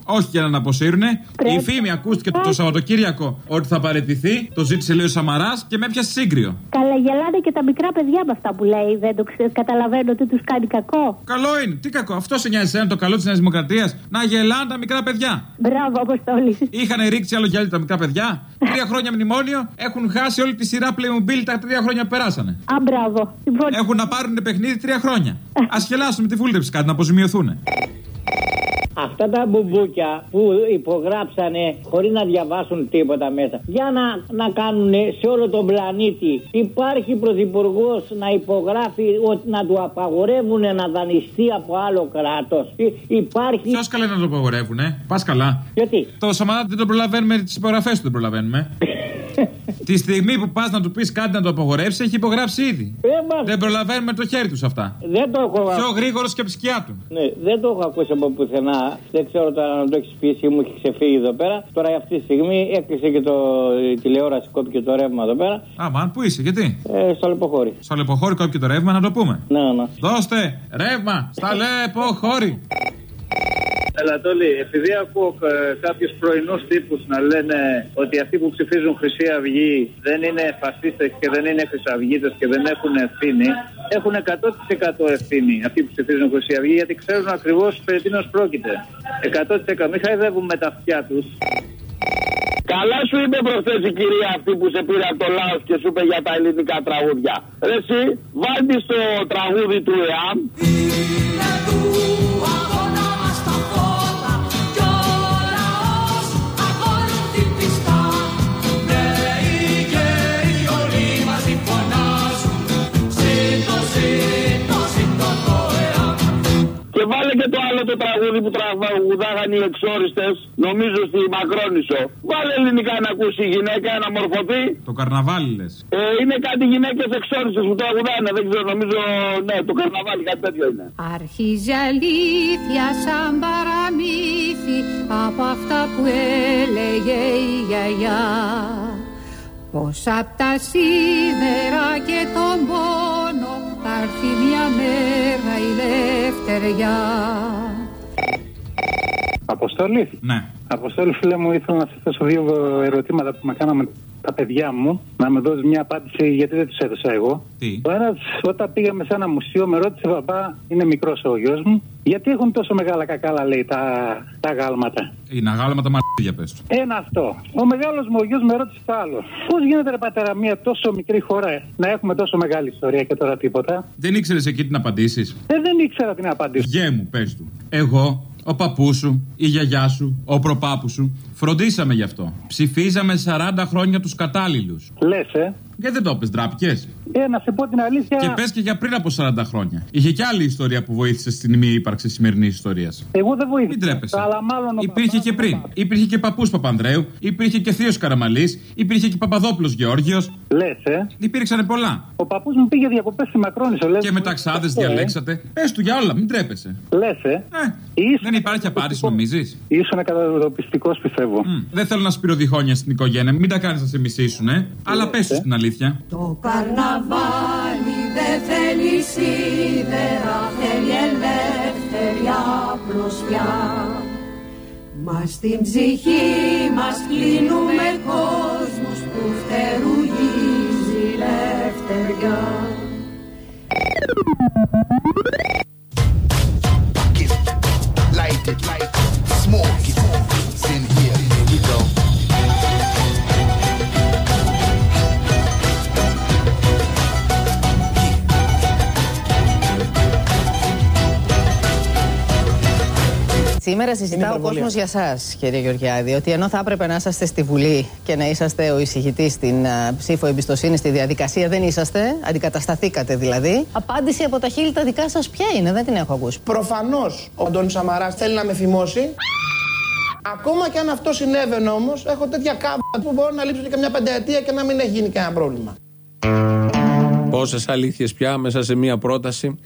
Speaker 23: Όχι για να την αποσύρουνε. Η φήμη ακούστηκε το Σαββατοκύριακο ότι θα παραιτηθεί. Το ζήτησε λέει ο Σαμαράς και με έπιασε σύγκριο.
Speaker 22: Καλά, γελάνε και τα μικρά παιδιά με αυτά που λέει. Δεν το ξέρω. Καταλαβαίνω ότι τους κάνει κακό.
Speaker 23: Καλό είναι. Τι κακό. Αυτό σε νοιάζει εσένα το καλό της Νέας Δημοκρατίας. Να γελάνε τα μικρά παιδιά.
Speaker 22: Μπράβο, Αποστόλη.
Speaker 23: Είχαν ρίξει άλλο γυαλί τα μικρά παιδιά. Τρία χρόνια μνημόνιο. Έχουν χάσει όλη τη σειρά Playmobil τα τρία χρόνια που περάσανε.
Speaker 22: Α, μπράβο. Λοιπόν,
Speaker 23: Έχουν να πάρουν παιχνίδι τρία χρόνια. Α χελάσουν με τη βούλτεψη κάτι να αποζημιωθούν.
Speaker 24: Αυτά τα μπουμπούκια που υπογράψανε χωρίς να διαβάσουν τίποτα μέσα. Για να, να κάνουν σε όλο τον πλανήτη. Υπάρχει πρωθυπουργός να υπογράφει ότι να του απαγορεύουν να δανειστεί από άλλο κράτος. Υπάρχει.
Speaker 23: Ποιος καλά να το απαγορεύουνε; Πας καλά.
Speaker 24: Γιατί;
Speaker 23: Το Σαμαρά δεν τον προλαβαίνουμε, τις υπογραφές του δεν προλαβαίνουμε. Τη στιγμή που πας να του πεις κάτι να το απογορεύσει, έχει υπογράψει ήδη. Δεν προλαβαίνουμε το χέρι τους αυτά.
Speaker 24: Δεν το έχω
Speaker 23: Πιο γρήγορος και από τη σκιά του.
Speaker 24: Ναι, δεν το έχω ακούσει από πουθενά. Δεν ξέρω τώρα αν το έχεις πει ή μου έχει ξεφύγει εδώ πέρα. Τώρα αυτή τη στιγμή έκλεισε και το η τηλεόραση, κόπηκε το ρεύμα εδώ πέρα.
Speaker 23: Α, μαν, πού είσαι, γιατί;
Speaker 24: Ε, στο λεποχώρι.
Speaker 23: Στο λεποχώρι κόπηκε το ρεύμα, να το πούμε.
Speaker 24: Ναι, ναι.
Speaker 23: Δώστε ρεύμα στα λεποχώρι.
Speaker 25: Ελατόλη, επειδή ακούω ε, κάποιους πρωινούς τύπους να λένε ότι αυτοί που ψηφίζουν Χρυσή Αυγή δεν είναι φασίστες και δεν είναι χρυσαυγίτες και δεν έχουν ευθύνη, έχουν 100% ευθύνη αυτοί που ψηφίζουν Χρυσή Αυγή γιατί ξέρουν ακριβώς περί τίνος πρόκειται. 100% μην χαϊδεύουν με τα αυτιά τους.
Speaker 26: Καλά σου είπε προχθές η κυρία αυτή που σε πήρε από το Λάος και σου είπε για τα ελληνικά τραγούδια. Ρε εσύ, βάλτε στο τραγούδι του ΕΑΜ. Και βάλε και το άλλο το τραγούδι που τραγουδάγαν οι εξόριστες, νομίζω στη Μακρόνισο. Βάλε ελληνικά να ακούσει η γυναίκα, να μορφωθεί.
Speaker 23: Το καρναβάλι λες.
Speaker 26: Ε, είναι κάτι γυναίκες εξόριστες που τραγουδάνε, δεν ξέρω, νομίζω, ναι, το καρναβάλι κάτι τέτοιο είναι.
Speaker 27: Αρχίζει αλήθεια σαν παραμύθι από αυτά που έλεγε η γιαγιά πως απ' τα σίδερα και τον πόνο θα έρθει μια μέρα η δευτεριά.
Speaker 28: Αποστόλη.
Speaker 23: Ναι.
Speaker 28: Αποστόλη, φίλε μου, ήθελα να σα θέσω δύο ερωτήματα που με κάναμε τα παιδιά μου. Να με δώσεις μια απάντηση γιατί δεν τους έδωσα εγώ.
Speaker 23: Τι;
Speaker 28: Ο ένας, όταν πήγαμε σε ένα μουσείο, με ρώτησε παπά, είναι μικρός ο γιος μου, γιατί έχουν τόσο μεγάλα κακάλα, λέει, τα, τα γάλματα;
Speaker 23: Είναι αγάλματα τα μαρτύρια, πες τους.
Speaker 28: Ένα αυτό. Ο μεγάλος μου ο γιος με ρώτησε το άλλο. Πώς γίνεται, ρε πατέρα, μια τόσο μικρή χώρα να έχουμε τόσο μεγάλη ιστορία και τώρα τίποτα;
Speaker 23: Δεν ήξερες εκεί τι να απαντήσεις;
Speaker 28: Ε, δεν ήξερα τι να απαντήσω.
Speaker 23: Γε μου, πες του. Εγώ, ο παππούς σου, η γιαγιά σου, ο προπάπου σου, φροντίσαμε γι' αυτό. Ψηφίζαμε 40 χρόνια τους κατάλληλους.
Speaker 28: Λες, ε.
Speaker 23: Και δεν το πες, ντράπηκες.
Speaker 28: Ε, να σε πω την αλήθεια.
Speaker 23: Και πες και για πριν από 40 χρόνια. Είχε και άλλη ιστορία που βοήθησε στην μη ύπαρξη σημερινής ιστορίας.
Speaker 28: Εγώ δεν βοήθησα.
Speaker 23: Μην τρέπεσαι.
Speaker 28: Αλλά μάλλον ο
Speaker 23: Υπήρχε
Speaker 28: παπάς
Speaker 23: και
Speaker 28: μου
Speaker 23: πριν. Υπήρχε και παππούς Παπανδρέου. Υπήρχε και θείος Καραμαλής. Υπήρχε και Παπαδόπουλος Γεώργιος.
Speaker 28: Λες, ε.
Speaker 23: Υπήρξαν πολλά.
Speaker 28: Ο παππούς μου πήγε διακοπές στη Μακρόνισο, λες.
Speaker 23: Και με ταξάδες διαλέξατε. Πες του για όλα, μην τρέπεσαι.
Speaker 28: Λες, ε.
Speaker 23: Δεν υπάρχει απάντηση, νομίζεις;
Speaker 28: Ήσουν καταδοπιστικό, πιστεύω.
Speaker 23: Δεν θέλω να σπυροδιχώνια στην οικογένεια. Μην τα κάνεις να σε μισήσουν, ε. Αλλά πε την αλήθεια.
Speaker 27: Το καρναβάλι δεν θέλει σίδερα, θέλει ελεύθερη απλωσιά. Μας στην ψυχή μας κλείνουμε κόσμους που φτερουγίζει η ελευθεριά.
Speaker 17: Light it, light it, smoke it.
Speaker 18: Σήμερα συζητά ο
Speaker 19: υπερβολή
Speaker 18: κόσμος για εσά, κύριε Γεωργιάδη, ότι ενώ θα έπρεπε να είσαστε στη Βουλή και να είσαστε ο εισηγητής στην α, ψήφο εμπιστοσύνης στη διαδικασία, δεν είσαστε. Αντικατασταθήκατε δηλαδή. Απάντηση από τα χείλη τα δικά σας ποια είναι, δεν την έχω ακούσει.
Speaker 19: Προφανώς ο Αντώνης Σαμαράς θέλει να με φημώσει. Ακόμα και αν αυτό συνέβαινε όμως, έχω τέτοια κάμπα που μπορώ να λείψω και μια πενταετία και να μην έχει γίνει κανένα πρόβλημα.
Speaker 5: Πόσες αλήθειες πια μέσα σε μία πρόταση.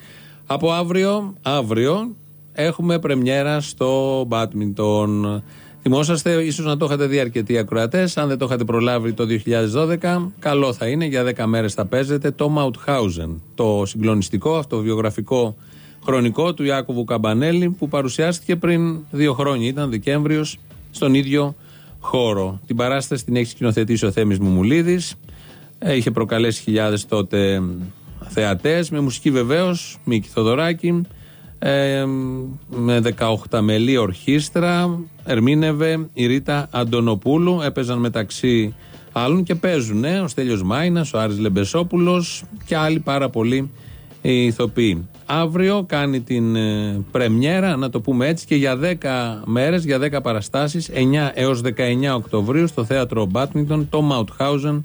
Speaker 5: Από αύριο, αύριο έχουμε πρεμιέρα στο μπάτμιντον. Θυμόσαστε, ίσως να το είχατε δει αρκετοί ακροατές. Αν δεν το είχατε προλάβει το 2012, καλό θα είναι. Για 10 μέρες θα παίζετε το Mauthausen. Το συγκλονιστικό, αυτοβιογραφικό χρονικό του Ιάκωβου Καμπανέλη που παρουσιάστηκε πριν δύο χρόνια. Ήταν Δεκέμβριος στον ίδιο χώρο. Την παράσταση την έχει σκηνοθετήσει ο Θέμης Μουμουλίδης. Ε, Είχε προκαλέσει χιλιάδες τότε θεατές με μουσική βεβαίως Μίκη Θοδωράκη ε, με 18 μελή ορχήστρα ερμήνευε η Ρίτα Αντωνοπούλου έπαιζαν μεταξύ άλλων και παίζουν ο Στέλιος Μάινας, ο Άρης Λεμπεσόπουλος και άλλοι πάρα πολλοί ηθοποιοί. Αύριο κάνει την ε, πρεμιέρα, να το πούμε έτσι, και για 10 μέρες, για 10 παραστάσεις, 9 έως 19 Οκτωβρίου στο θέατρο Μπάτμιντον, το Μαουτχάουζεν,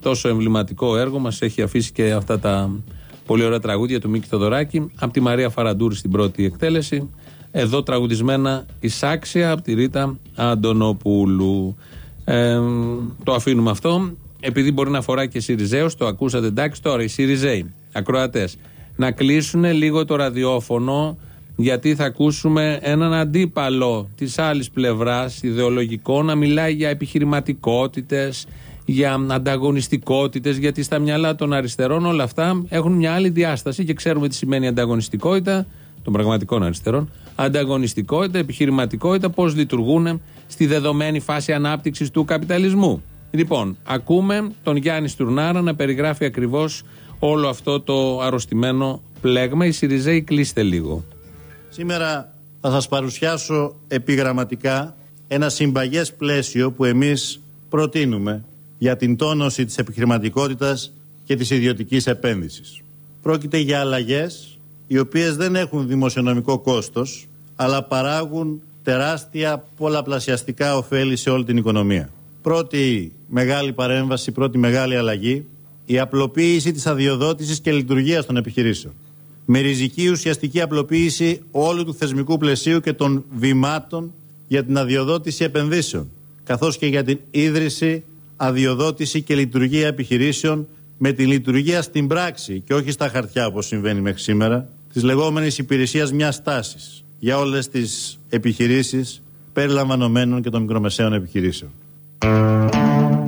Speaker 5: τόσο εμβληματικό έργο, μας έχει αφήσει και αυτά τα πολύ ωραία τραγούδια του Μίκη Θοδωράκη, από τη Μαρία Φαραντούρη στην πρώτη εκτέλεση, εδώ τραγουδισμένα εισάξια από τη Ρίτα Αντωνοπούλου. Ε, το αφήνουμε αυτό. Επειδή μπορεί να αφορά και Σιριζέου, το ακούσατε εντάξει τώρα. Οι Σιριζέοι, ακροατές, να κλείσουν λίγο το ραδιόφωνο, γιατί θα ακούσουμε έναν αντίπαλο της άλλης πλευράς, ιδεολογικό, να μιλάει για επιχειρηματικότητες, για ανταγωνιστικότητες, γιατί στα μυαλά των αριστερών όλα αυτά έχουν μια άλλη διάσταση και ξέρουμε τι σημαίνει ανταγωνιστικότητα των πραγματικών αριστερών. Ανταγωνιστικότητα, επιχειρηματικότητα, πώς λειτουργούν στη δεδομένη φάση ανάπτυξης του καπιταλισμού. Λοιπόν, ακούμε τον Γιάννη Στουρνάρα να περιγράφει ακριβώς όλο αυτό το αρρωστημένο πλέγμα. Η Σιριζέη κλείστε λίγο.
Speaker 12: Σήμερα θα σας παρουσιάσω επιγραμματικά ένα συμπαγές πλαίσιο που εμείς προτείνουμε για την τόνωση της επιχειρηματικότητας και της ιδιωτικής επένδυσης. Πρόκειται για αλλαγές οι οποίες δεν έχουν δημοσιονομικό κόστος αλλά παράγουν τεράστια πολλαπλασιαστικά ωφέλη σε όλη την οικονομία. Πρώτη μεγάλη παρέμβαση, πρώτη μεγάλη αλλαγή, η απλοποίηση της αδειοδότησης και λειτουργίας των επιχειρήσεων. Με ριζική ουσιαστική απλοποίηση όλου του θεσμικού πλαισίου και των βημάτων για την αδειοδότηση επενδύσεων, καθώς και για την ίδρυση, αδειοδότηση και λειτουργία επιχειρήσεων με τη λειτουργία στην πράξη και όχι στα χαρτιά όπως συμβαίνει μέχρι σήμερα, της λεγόμενης υπηρεσίας μιας τάσης για όλες τις επιχειρήσεις περιλαμβανομένων και των μικρομεσαίων επιχειρήσεων.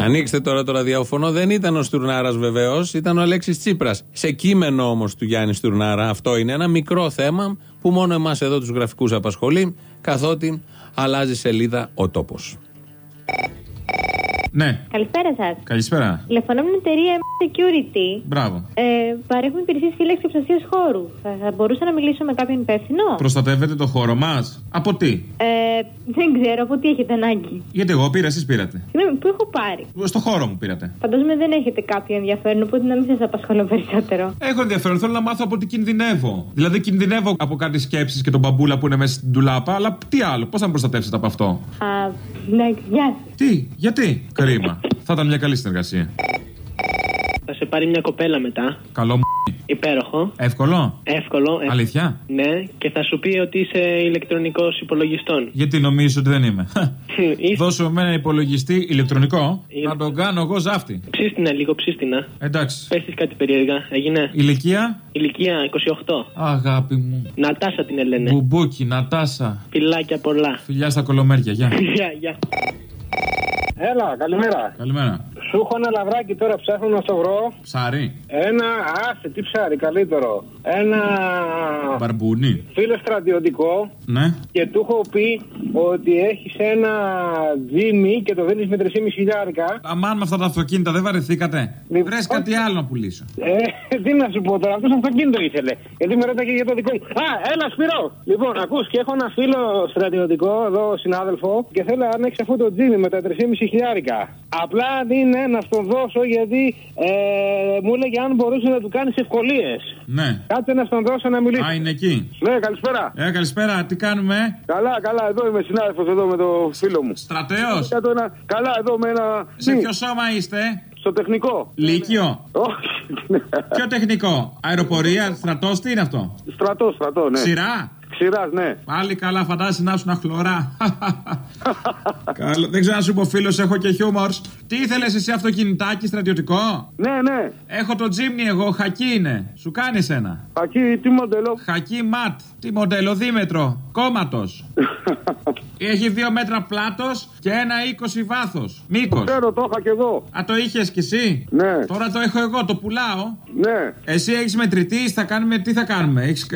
Speaker 5: Ανοίξτε τώρα το ραδιόφωνο. Δεν ήταν ο Στουρνάρας βεβαίως, ήταν ο Αλέξης Τσίπρας. Σε κείμενο όμως του Γιάννη Στουρνάρα. Αυτό είναι ένα μικρό θέμα που μόνο εμάς εδώ τους γραφικούς απασχολεί, καθότι αλλάζει σελίδα ο τόπος.
Speaker 23: Ναι,
Speaker 22: Καλησπέρα σας.
Speaker 23: καλησπέρα.
Speaker 22: Τηλεφωνώ με την εταιρεία Security.
Speaker 23: Μπράβο.
Speaker 22: Ε, παρέχουμε υπηρεσίες φύλαξη και προστασίας χώρου. Θα, θα μπορούσα να μιλήσω με κάποιον υπεύθυνο;
Speaker 23: Προστατεύετε το χώρο μας; Από τι;
Speaker 22: Ε, δεν ξέρω από τι έχετε ανάγκη.
Speaker 23: Γιατί εγώ πήρα, εσείς πήρατε.
Speaker 22: Συγγνώμη, πού έχω πάρει;
Speaker 23: Στο χώρο μου πήρατε.
Speaker 22: Φαντάζομαι δεν έχετε κάποιο ενδιαφέρον, οπότε να μην σας απασχολώ περισσότερο.
Speaker 23: Έχω ενδιαφέρον, θέλω να μάθω από τι κινδυνεύω. Δηλαδή, κινδυνεύω από κάτι σκέψεις και τον μπαμπούλα που είναι μέσα στην τουλάπα, αλλά τι άλλο, πώς θα με προστατεύσετε από αυτό;
Speaker 22: Α, εντάξει, γεια σα.
Speaker 23: Τι, γιατί, κρίμα. θα ήταν μια καλή συνεργασία.
Speaker 29: Θα σε πάρει μια κοπέλα μετά.
Speaker 23: Καλό μου.
Speaker 29: Υπέροχο.
Speaker 23: Εύκολο.
Speaker 29: Εύκολο. ε,
Speaker 23: Αλήθεια.
Speaker 29: Ναι, και θα σου πει ότι είσαι ηλεκτρονικός υπολογιστών.
Speaker 23: Γιατί νομίζει ότι δεν είμαι.
Speaker 29: Είσαι-
Speaker 23: Δώσω με ένα υπολογιστή ηλεκτρονικό
Speaker 29: Είναι-
Speaker 23: να τον κάνω εγώ ζάφτη.
Speaker 29: Ψίστηνα λίγο, ψίστηνα.
Speaker 23: Εντάξει.
Speaker 29: Πες της κάτι περίεργα. Έγινε.
Speaker 23: Ηλικία;
Speaker 29: Ηλικία 28.
Speaker 23: Αγάπη μου.
Speaker 29: Νατάσα την ελένε.
Speaker 23: Μπουμπούκι, Νατάσα.
Speaker 29: Φιλάκια πολλά.
Speaker 23: Φιλιά στα κολομέρια, γεια.
Speaker 29: Γεια, γεια.
Speaker 30: Έλα, καλημέρα.
Speaker 23: Καλημέρα.
Speaker 30: Σου έχω ένα λαβράκι τώρα, ψάχνω να στο βρω.
Speaker 23: Ψάρι.
Speaker 30: Ένα, άσε, τι ψάρι, καλύτερο. Ένα
Speaker 23: Μπαρμπούνι.
Speaker 30: φίλο στρατιωτικό
Speaker 23: Ναι.
Speaker 30: και του έχω πει ότι έχεις ένα τζίμι και το δίνεις με 3,5 χιλιάρικα.
Speaker 23: Αμάν με αυτά τα αυτοκίνητα δεν βαρεθήκατε.
Speaker 30: Λοιπόν,
Speaker 23: Βρες κάτι άλλο να πουλήσω.
Speaker 30: Ε, τι να σου πω τώρα, αυτός αυτοκίνητο ήθελε. Γιατί με ρώταγε για το δικό μου. Α, έλα, Σπυρό! Λοιπόν, ακούς και έχω ένα φίλο στρατιωτικό εδώ, συνάδελφο, και θέλω αν έχει αυτό το τζίμι με τα 3,5 χιλιάρικα. Απλά είναι να στον δώσω γιατί ε, μου έλεγε αν μπορούσε να του κάνεις ευκολίες.
Speaker 23: Ναι.
Speaker 30: Κάτσε να στον δώσω να μιλήσεις.
Speaker 23: Α, είναι εκεί.
Speaker 30: Ναι, καλησπέρα.
Speaker 23: Ε, καλησπέρα, τι κάνουμε;
Speaker 30: Καλά, καλά, εδώ είμαι συνάδελφος εδώ με το φίλο μου.
Speaker 23: Στρατέος.
Speaker 30: Κάτω ένα- Καλά, εδώ με ένα.
Speaker 23: Σε
Speaker 30: Τι;
Speaker 23: ποιο σώμα είστε,
Speaker 30: Στο τεχνικό.
Speaker 23: Λύκειο;
Speaker 30: Όχι.
Speaker 23: Ποιο τεχνικό, αεροπορία, στρατός, τι είναι αυτό;
Speaker 30: Στρατό, στρατό, ναι.
Speaker 23: Ξηρά.
Speaker 30: Ξηράς, ναι.
Speaker 23: Πάλι καλά, φαντάζεσαι να ήσουν χλωρά. Καλό. Δεν ξέρω να σου πω, φίλος, έχω και χιούμορ. Τι ήθελες εσύ αυτοκινητάκι στρατιωτικό;
Speaker 30: Ναι, ναι.
Speaker 23: Έχω το τζίμνι εγώ, χακί είναι. Σου κάνει ένα.
Speaker 30: Χακί, τι μοντέλο;
Speaker 23: Χακί ματ. Τι μοντέλο, δίμετρο. Κόμματος. Έχει δύο μέτρα πλάτος και ένα 20 βάθος. Μήκο.
Speaker 30: Ξέρω, το είχα και εγώ.
Speaker 23: Α, το είχες κι εσύ;
Speaker 30: Ναι.
Speaker 23: Τώρα το έχω εγώ, το πουλάω.
Speaker 30: Ναι.
Speaker 23: Εσύ έχεις μετρητή, θα κάνουμε, τι θα κάνουμε; Έχεις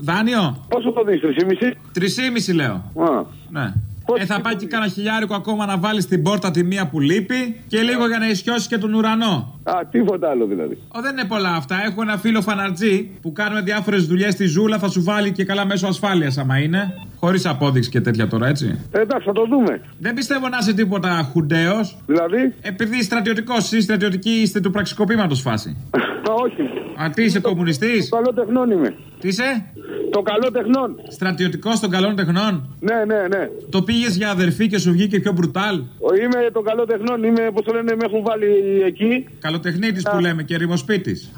Speaker 23: δάνειο;
Speaker 30: Πόσο το δεις, 3,5.
Speaker 23: Τρισήμιση λέω.
Speaker 30: Α.
Speaker 23: Ναι. Ε, θα πάει και κάνα χιλιάρικο ακόμα να βάλει στην πόρτα τη μία που λείπει και λίγο για να ισιώσει και τον ουρανό.
Speaker 30: Α, τίποτα άλλο δηλαδή.
Speaker 23: Ω, δεν είναι πολλά αυτά. Έχω ένα φίλο φαναρτζή που κάνουμε διάφορες δουλειές στη ζούλα. Θα σου βάλει και καλά μέσω ασφάλειας άμα είναι. Χωρίς απόδειξη και τέτοια τώρα, έτσι.
Speaker 30: Ε, εντάξει, θα το δούμε.
Speaker 23: Δεν πιστεύω να είσαι τίποτα χουντέος.
Speaker 30: Δηλαδή;
Speaker 23: Επειδή στρατιωτικός, εσεί στρατιωτικοί είστε του πραξικοπήματος φάση.
Speaker 30: Α, όχι.
Speaker 23: Α, τι είσαι κομμουνιστής;
Speaker 30: Το καλό τεχνών είμαι.
Speaker 23: Τι είσαι;
Speaker 30: Το καλό τεχνών.
Speaker 23: Στρατιωτικός των καλών τεχνών;
Speaker 30: Ναι, ναι, ναι.
Speaker 23: Το πήγες για αδερφή και σου βγήκε πιο μπρουτάλ;
Speaker 30: Ο, Είμαι το καλό τεχνών. Είμαι, πώς το λένε, με έχουν βάλει εκεί.
Speaker 23: Καλοτεχνίτης που λέμε και ρημοσπίτης.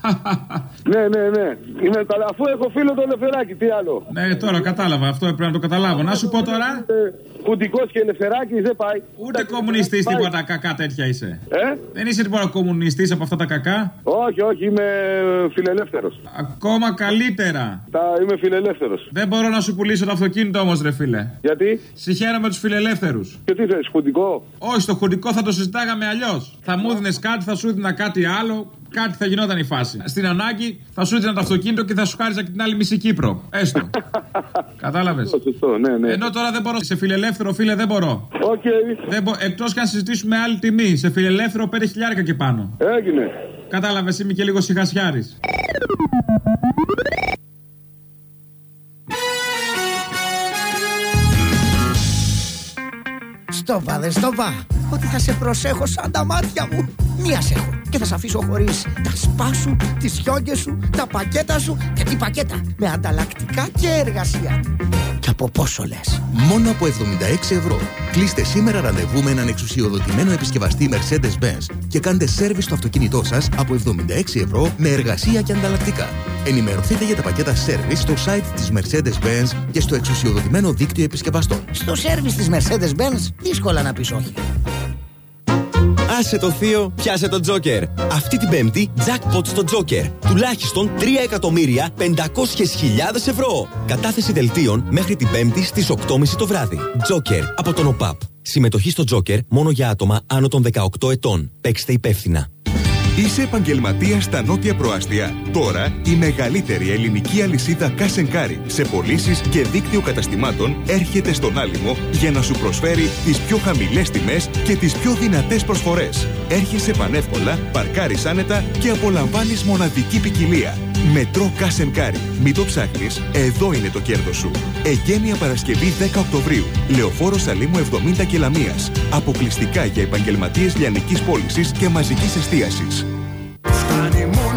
Speaker 31: Ναι, ναι, ναι. Είμαι καλά. Αφού έχω φίλο το ελευθεράκι, τι άλλο.
Speaker 23: Ναι, τώρα κατάλαβα. Αυτό πρέπει να το καταλάβω. Να σου πω τώρα.
Speaker 31: Κουντικός και ελευθεράκι δεν πάει.
Speaker 23: Ούτε κομμουνιστής τίποτα κακά τέτοια είσαι.
Speaker 31: Ε;
Speaker 23: Δεν είσαι τίποτα κομμουνιστής από αυτά τα κακά;
Speaker 31: Όχι, όχι, είμαι φιλελεύθερος.
Speaker 23: Ακόμα καλύτερα.
Speaker 31: Τα είμαι φιλελεύθερος.
Speaker 23: Δεν μπορώ να σου πουλήσω το αυτοκίνητο όμως, ρε φίλε.
Speaker 31: Γιατί;
Speaker 23: Συγχαίρομαι τους φιλελεύθερους.
Speaker 31: Και τι θε, χουντικό;
Speaker 23: Όχι, στο χουντικό θα το συζητάγαμε αλλιώς. Θα μου έδινες κάτι, θα σου έδινα κάτι άλλο. Κάτι θα γινόταν η φάση. Στην ανάγκη θα σου έδινα το αυτοκίνητο και θα σου χάριζα και την άλλη μισή Κύπρο. Έστω. Κατάλαβες.
Speaker 31: Σωστό, ναι, ναι.
Speaker 23: Ενώ τώρα δεν μπορώ. Σε φιλελεύθερο, φίλε, δεν μπορώ.
Speaker 31: Okay.
Speaker 23: Δεν μπο... Εκτός και αν συζητήσουμε άλλη τιμή. Σε φιλελεύθερο 5 χιλιάρικα και πάνω.
Speaker 31: Έγινε.
Speaker 23: Κατάλαβες, είμαι και λίγο σιγασιάρης.
Speaker 32: Στόπα, δεν στόπα. Ότι θα σε προσέχω σαν τα μάτια μου. Μία σε έχω. Και θα σε αφήσω χωρίς τα σπά σου, τις χιόγκες σου, τα πακέτα σου και τι πακέτα; Με ανταλλακτικά και εργασία. Και από πόσο λες;
Speaker 33: Μόνο από 76 ευρώ. Κλείστε σήμερα ραντεβού με έναν εξουσιοδοτημένο επισκευαστή Mercedes-Benz και κάντε σέρβις στο αυτοκίνητό σας από 76 ευρώ με εργασία και ανταλλακτικά. Ενημερωθείτε για τα πακέτα σέρβις στο site της Mercedes-Benz και στο εξουσιοδοτημένο δίκτυο επισκευαστών.
Speaker 32: Στο σέρβις της Mercedes-Benz δύσκολα να πεις όχι.
Speaker 34: Άσε το θείο, πιάσε το Τζόκερ. Αυτή την Πέμπτη, jackpot στο Τζόκερ. Τουλάχιστον 3 εκατομμύρια 500 χιλιάδες ευρώ. Κατάθεση δελτίων μέχρι την Πέμπτη στις 8.30 το βράδυ. Τζόκερ από τον ΟΠΑΠ. Συμμετοχή στο Τζόκερ μόνο για άτομα άνω των 18 ετών. Παίξτε υπεύθυνα.
Speaker 35: Είσαι επαγγελματίας στα νότια προάστια. Τώρα η μεγαλύτερη ελληνική αλυσίδα Cash & Carry σε πωλήσεις και δίκτυο καταστημάτων έρχεται στον Άλυμο για να σου προσφέρει τις πιο χαμηλές τιμές και τις πιο δυνατές προσφορές. Έρχεσαι πανεύκολα, παρκάρεις άνετα και απολαμβάνεις μοναδική ποικιλία. Μετρό Cash & Carry. Μην το ψάχνεις, εδώ είναι το κέρδος σου. Εγκαίνια Παρασκευή 10 Οκτωβρίου. Λεωφόρος Αλίμου 70 και Λαμίας. Αποκλειστικά για επαγγελματίες λιανικής πώλησης και μαζικής εστίασης.
Speaker 36: Φτάνει μόνο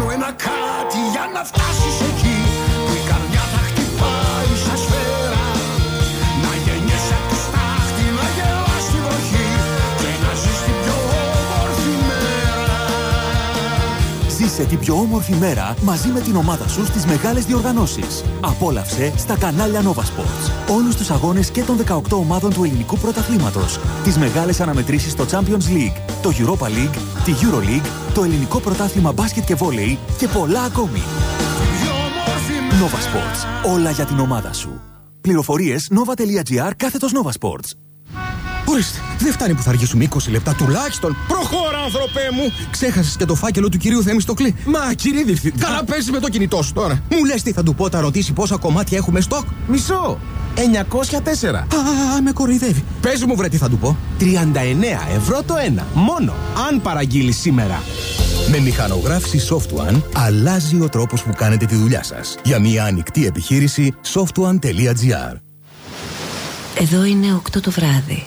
Speaker 37: Ζήσε την πιο όμορφη μέρα μαζί με την ομάδα σου στις μεγάλες διοργανώσεις. Απόλαυσε στα κανάλια Nova Sports. Όλους τους αγώνες και των 18 ομάδων του ελληνικού πρωταθλήματος. Τις μεγάλες αναμετρήσεις στο Champions League, το Europa League, τη Euroleague, το ελληνικό πρωτάθλημα μπάσκετ και βόλεϊ και πολλά ακόμη. Nova Sports. Όλα για την ομάδα σου. Πληροφορίες nova.gr κάθετος Nova Sports.
Speaker 38: Ορίστε, δεν φτάνει που θα αργήσουμε 20 λεπτά τουλάχιστον. Προχώρα, άνθρωπέ μου! Ξέχασες και το φάκελο του κυρίου Θέμιστοκλή. Μα, κύριε Διευθυντή. Καλά, παίζεις με το κινητό σου τώρα. Μου λες τι θα του πω, θα ρωτήσει πόσα κομμάτια έχουμε στόκ. Μισό. 904. Α, με κοροϊδεύει. Πες μου, βρε, τι θα του πω. 39 ευρώ το ένα. Μόνο. Αν παραγγείλεις σήμερα.
Speaker 33: Με μηχανογράφηση Softone αλλάζει ο τρόπος που κάνετε τη δουλειά σας. Για μια ανοιχτή επιχείρηση softone.gr
Speaker 39: Εδώ είναι 8 το βράδυ.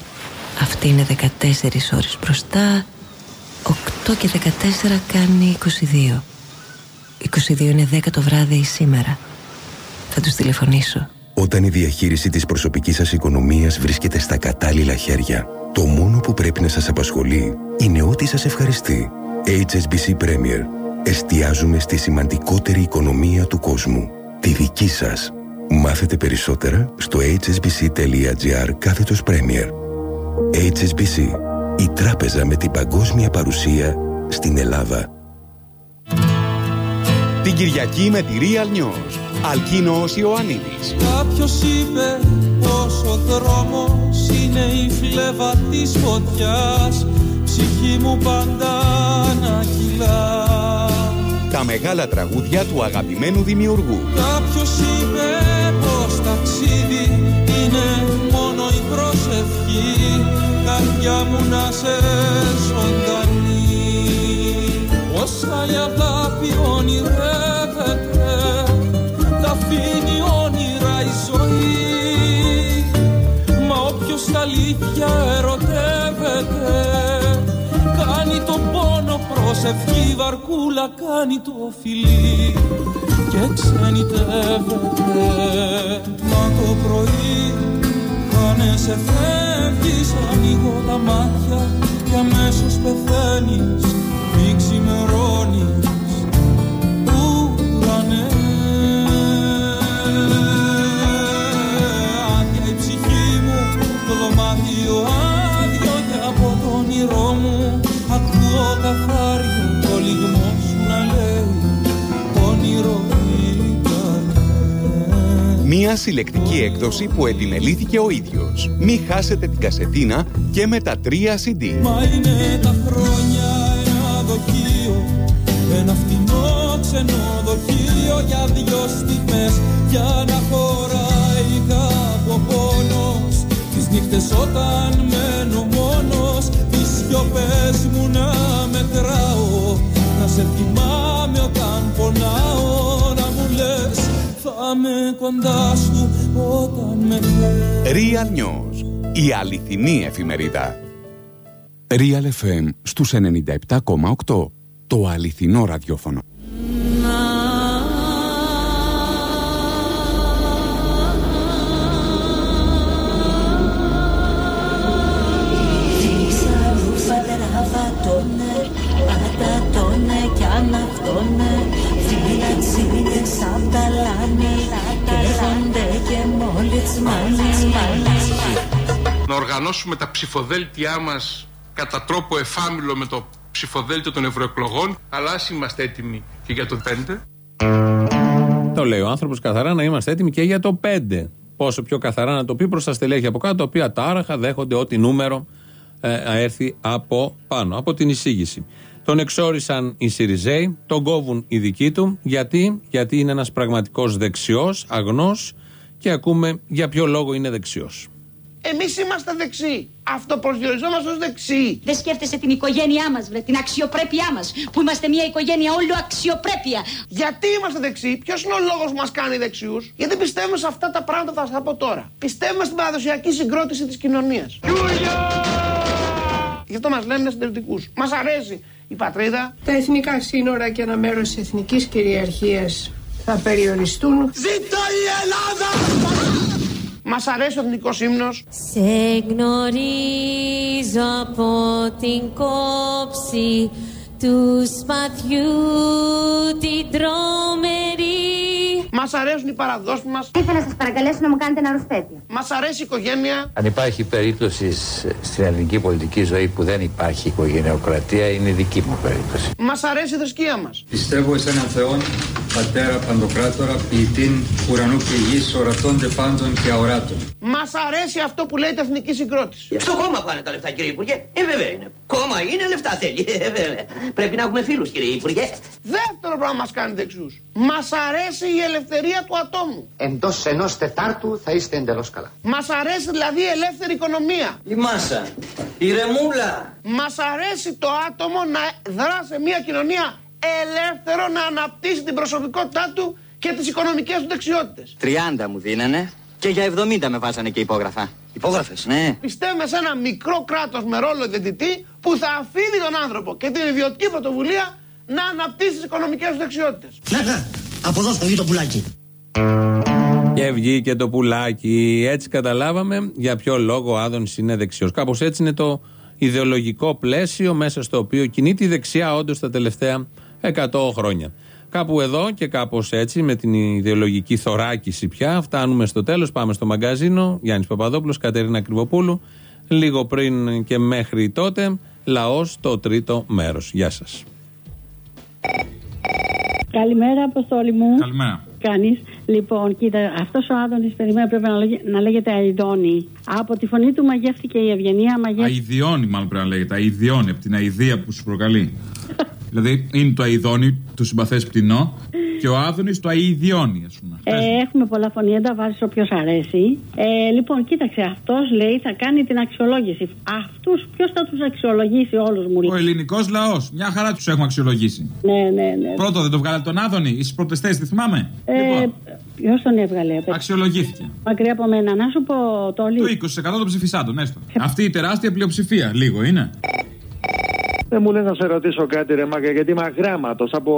Speaker 39: Αυτή είναι 14 ώρες μπροστά. 8 και 14 κάνει 22. 22 είναι 10 το βράδυ σήμερα. Θα τους τηλεφωνήσω.
Speaker 33: Όταν η διαχείριση της προσωπικής σας οικονομίας βρίσκεται στα κατάλληλα χέρια, το μόνο που πρέπει να σας απασχολεί είναι ότι σας ευχαριστεί. HSBC Premier. Εστιάζουμε στη σημαντικότερη οικονομία του κόσμου. Τη δική σας. Μάθετε περισσότερα στο hsbc.gr κάθετος Premier. HSBC. Η τράπεζα με την παγκόσμια παρουσία στην Ελλάδα.
Speaker 40: Την Κυριακή με τη Real News. Αλκίνος Ιωαννίδης.
Speaker 41: Κάποιος είπε πως ο δρόμος είναι η φλέβα της φωτιάς Ψυχή μου πάντα να κυλά
Speaker 40: Τα μεγάλα τραγούδια του αγαπημένου δημιουργού.
Speaker 41: Κάποιος είπε πως ταξίδι είναι μόνο η προσευχή Καρδιά μου να σε ζωντανή. Πως η αγάπη ονειρεύεται Τα αφήνει όνειρα η ζωή. Μα όποιος τα αλήθεια ερωτεύεται Κάνει τον πόνο προσευχή Βαρκούλα κάνει το φιλί Και ξενιτεύεται. Μα το πρωί με σε φεύγεις ανοίγω τα μάτια και αμέσως πεθαίνεις μη ξημερώνεις. Ουρανέ Άδεια η ψυχή μου το δωμάτιο άδειο και από το όνειρό μου ακούω τα το λιγμό σου να λέει όνειρο
Speaker 8: Τώρα συλλεκτική έκδοση που επιμελήθηκε ο ίδιος. Μη χάσετε την κασετίνα και με τα τρία CD.
Speaker 41: Μα είναι τα χρόνια ένα δοχείο Ένα φτηνό ξενοδοχείο Για δυο στιγμές Για να χωράει κάπου ο πόνος Τις νύχτες όταν μένω μόνος Τις σιωπές μου να μετράω Να σε θυμάμαι όταν πονάω Να μου λες θα είμαι κοντά σου όταν με θες
Speaker 8: Real News. Η αληθινή εφημερίδα. Real FM στους 97,8. Το αληθινό ραδιόφωνο.
Speaker 6: Να οργανώσουμε τα ψηφοδέλτια μας κατά τρόπο εφάμιλο με το ψηφοδέλτιο των ευρωεκλογών, αλλά ας είμαστε έτοιμοι και για το 5.
Speaker 5: Το λέει ο άνθρωπος καθαρά να είμαστε έτοιμοι και για το 5. Πόσο πιο καθαρά να το πει προς τα στελέχη από κάτω, τα οποία τάραχα δέχονται ό,τι νούμερο ε, έρθει από πάνω, από την εισήγηση. Τον εξόρισαν οι Σιριζέοι, τον κόβουν οι δικοί του. Γιατί, γιατί είναι ένας πραγματικός δεξιός, αγνός και ακούμε για ποιο λόγο είναι δεξιός.
Speaker 19: Εμείς είμαστε δεξιοί. Αυτοπροσδιοριζόμαστε ως δεξιοί.
Speaker 42: Δεν σκέφτεσαι την οικογένειά μας, βρε, την αξιοπρέπειά μας. Που είμαστε μια οικογένεια όλο αξιοπρέπεια.
Speaker 19: Γιατί είμαστε δεξιοί, ποιος είναι ο λόγος που μας κάνει δεξιούς, Γιατί πιστεύουμε σε αυτά τα πράγματα που θα σας πω τώρα. Πιστεύουμε στην παραδοσιακή συγκρότηση της κοινωνίας. Γι' αυτό μας λένε συντηρητικούς. Μας αρέσει η πατρίδα.
Speaker 43: Τα εθνικά σύνορα και ένα μέρος της εθνικής κυριαρχίας θα περιοριστούν.
Speaker 19: Ζήτω η Ελλάδα! Μας αρέσει ο εθνικός ύμνος.
Speaker 22: Σε γνωρίζω από την κόψη του σπαθιού την τρομερή.
Speaker 19: Μας αρέσουν οι παραδόσεις μας.
Speaker 44: Ήθελα να σας παρακαλέσω να μου κάνετε ένα ρουφέτη.
Speaker 19: Μας αρέσει η οικογένεια.
Speaker 45: Αν υπάρχει περίπτωση στην ελληνική πολιτική ζωή που δεν υπάρχει οικογενειοκρατία, είναι η δική μου περίπτωση.
Speaker 19: Μας αρέσει η θρησκεία μας.
Speaker 46: Πιστεύω σε έναν Θεόν, Πατέρα Παντοκράτορα, ποιητήν ουρανού και γης, ορατώνται πάντων και αοράτων.
Speaker 19: Μας αρέσει αυτό που λέγεται εθνική συγκρότηση.
Speaker 47: Στο κόμμα πάνε τα λεφτά, κύριε Υπουργέ. Ε, βέβαια είναι. Κόμμα είναι, λεφτά θέλει. Ε, βέβαια. Πρέπει να έχουμε φίλους, κύριε Υπουργέ.
Speaker 19: Δεύτερο πράγμα μας κάνει δεξιού. Μας αρέσει η ελευθερία του ατόμου.
Speaker 38: Εντός ενός Τετάρτου θα είστε εντελώς καλά.
Speaker 19: Μας αρέσει δηλαδή η ελεύθερη οικονομία.
Speaker 47: Η μάσα. Η ρεμούλα.
Speaker 19: Μας αρέσει το άτομο να δρά σε μια κοινωνία ελεύθερο να αναπτύσσει την προσωπικότητά του και τις οικονομικές του δεξιότητες.
Speaker 47: 30 μου δίνανε και για 70 με βάζανε και υπόγραφα. Υπόγραφες, ναι.
Speaker 19: Πιστεύουμε σε ένα μικρό κράτος με ρόλο ιδιωτητή που θα αφήνει τον άνθρωπο και την ιδιωτική πρωτοβουλία να αναπτύσσεις τι οικονομικές του δεξιότητες.
Speaker 47: Ναι, ναι. Από εδώ θα βγει το πουλάκι.
Speaker 5: Και βγήκε το πουλάκι. Έτσι καταλάβαμε για ποιο λόγο ο Άδωνης είναι δεξιός. Κάπως έτσι είναι το ιδεολογικό πλαίσιο μέσα στο οποίο κινείται η δεξιά όντως τα τελευταία 100 χρόνια. Κάπου εδώ και κάπως έτσι, με την ιδεολογική θωράκιση πια, φτάνουμε στο τέλος. Πάμε στο μαγκαζίνο. Γιάννης Παπαδόπουλος, Κατερίνα Κρυβοπούλου. Λίγο πριν και μέχρι τότε, λαός το τρίτο μέρος. Γεια σας.
Speaker 48: Καλημέρα, Αποστόλη μου.
Speaker 23: Καλημέρα.
Speaker 48: Κάνει. Λοιπόν, κοίτα, αυτός ο Άδωνης περιμένει πρέπει να, λέγε- να λέγεται Αιδόνη. Από τη φωνή του μαγεύτηκε η ευγενία, μαγεύτηκε.
Speaker 23: Αηδιώνει, μάλλον πρέπει να λέγεται. Αηδιώνει από την αηδία που σου προκαλεί. δηλαδή είναι το αηδόνι, το συμπαθές πτηνό, και ο Άδωνης το αηδιώνει, ας πούμε.
Speaker 48: Ε, έχουμε πολλά φωνήεντα, βάζεις όποιος αρέσει. Ε, λοιπόν, κοίταξε, αυτός λέει θα κάνει την αξιολόγηση. Αυτούς, ποιος θα τους αξιολογήσει όλους μου,
Speaker 23: Ο ελληνικός λαός. Μια χαρά τους έχουμε αξιολογήσει.
Speaker 48: Ναι, ναι, ναι.
Speaker 23: Πρώτο δεν το βγάλε τον Άδωνη, στι πρώτε θέσει, τη θυμάμαι.
Speaker 48: Ε, Ποιος τον έβγαλε, παι-
Speaker 23: Αξιολογήθηκε.
Speaker 48: μακριά από μένα. Να σου πω το
Speaker 23: Το 20% των ψηφισάντων, έστω. Αυτή η τεράστια πλειοψηφία, λίγο είναι.
Speaker 35: Δεν μου λες να σε ρωτήσω κάτι ρε Μάγκα γιατί είμαι αγράμματος από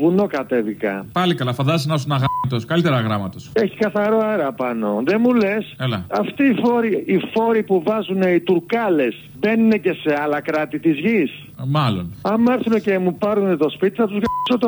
Speaker 35: βουνό κατέβηκα.
Speaker 23: Πάλι καλά, φαντάζεσαι να ήσουν αγράμματος. Καλύτερα αγράμματος.
Speaker 35: Έχει καθαρό αέρα πάνω. Δεν μου λες
Speaker 23: Έλα.
Speaker 35: αυτοί οι φόροι, οι φόροι που βάζουν οι τουρκάλες μπαίνουν και σε άλλα κράτη της γης;
Speaker 23: Μάλλον.
Speaker 35: Αν έρθουν και μου πάρουν το σπίτι θα τους γράψω το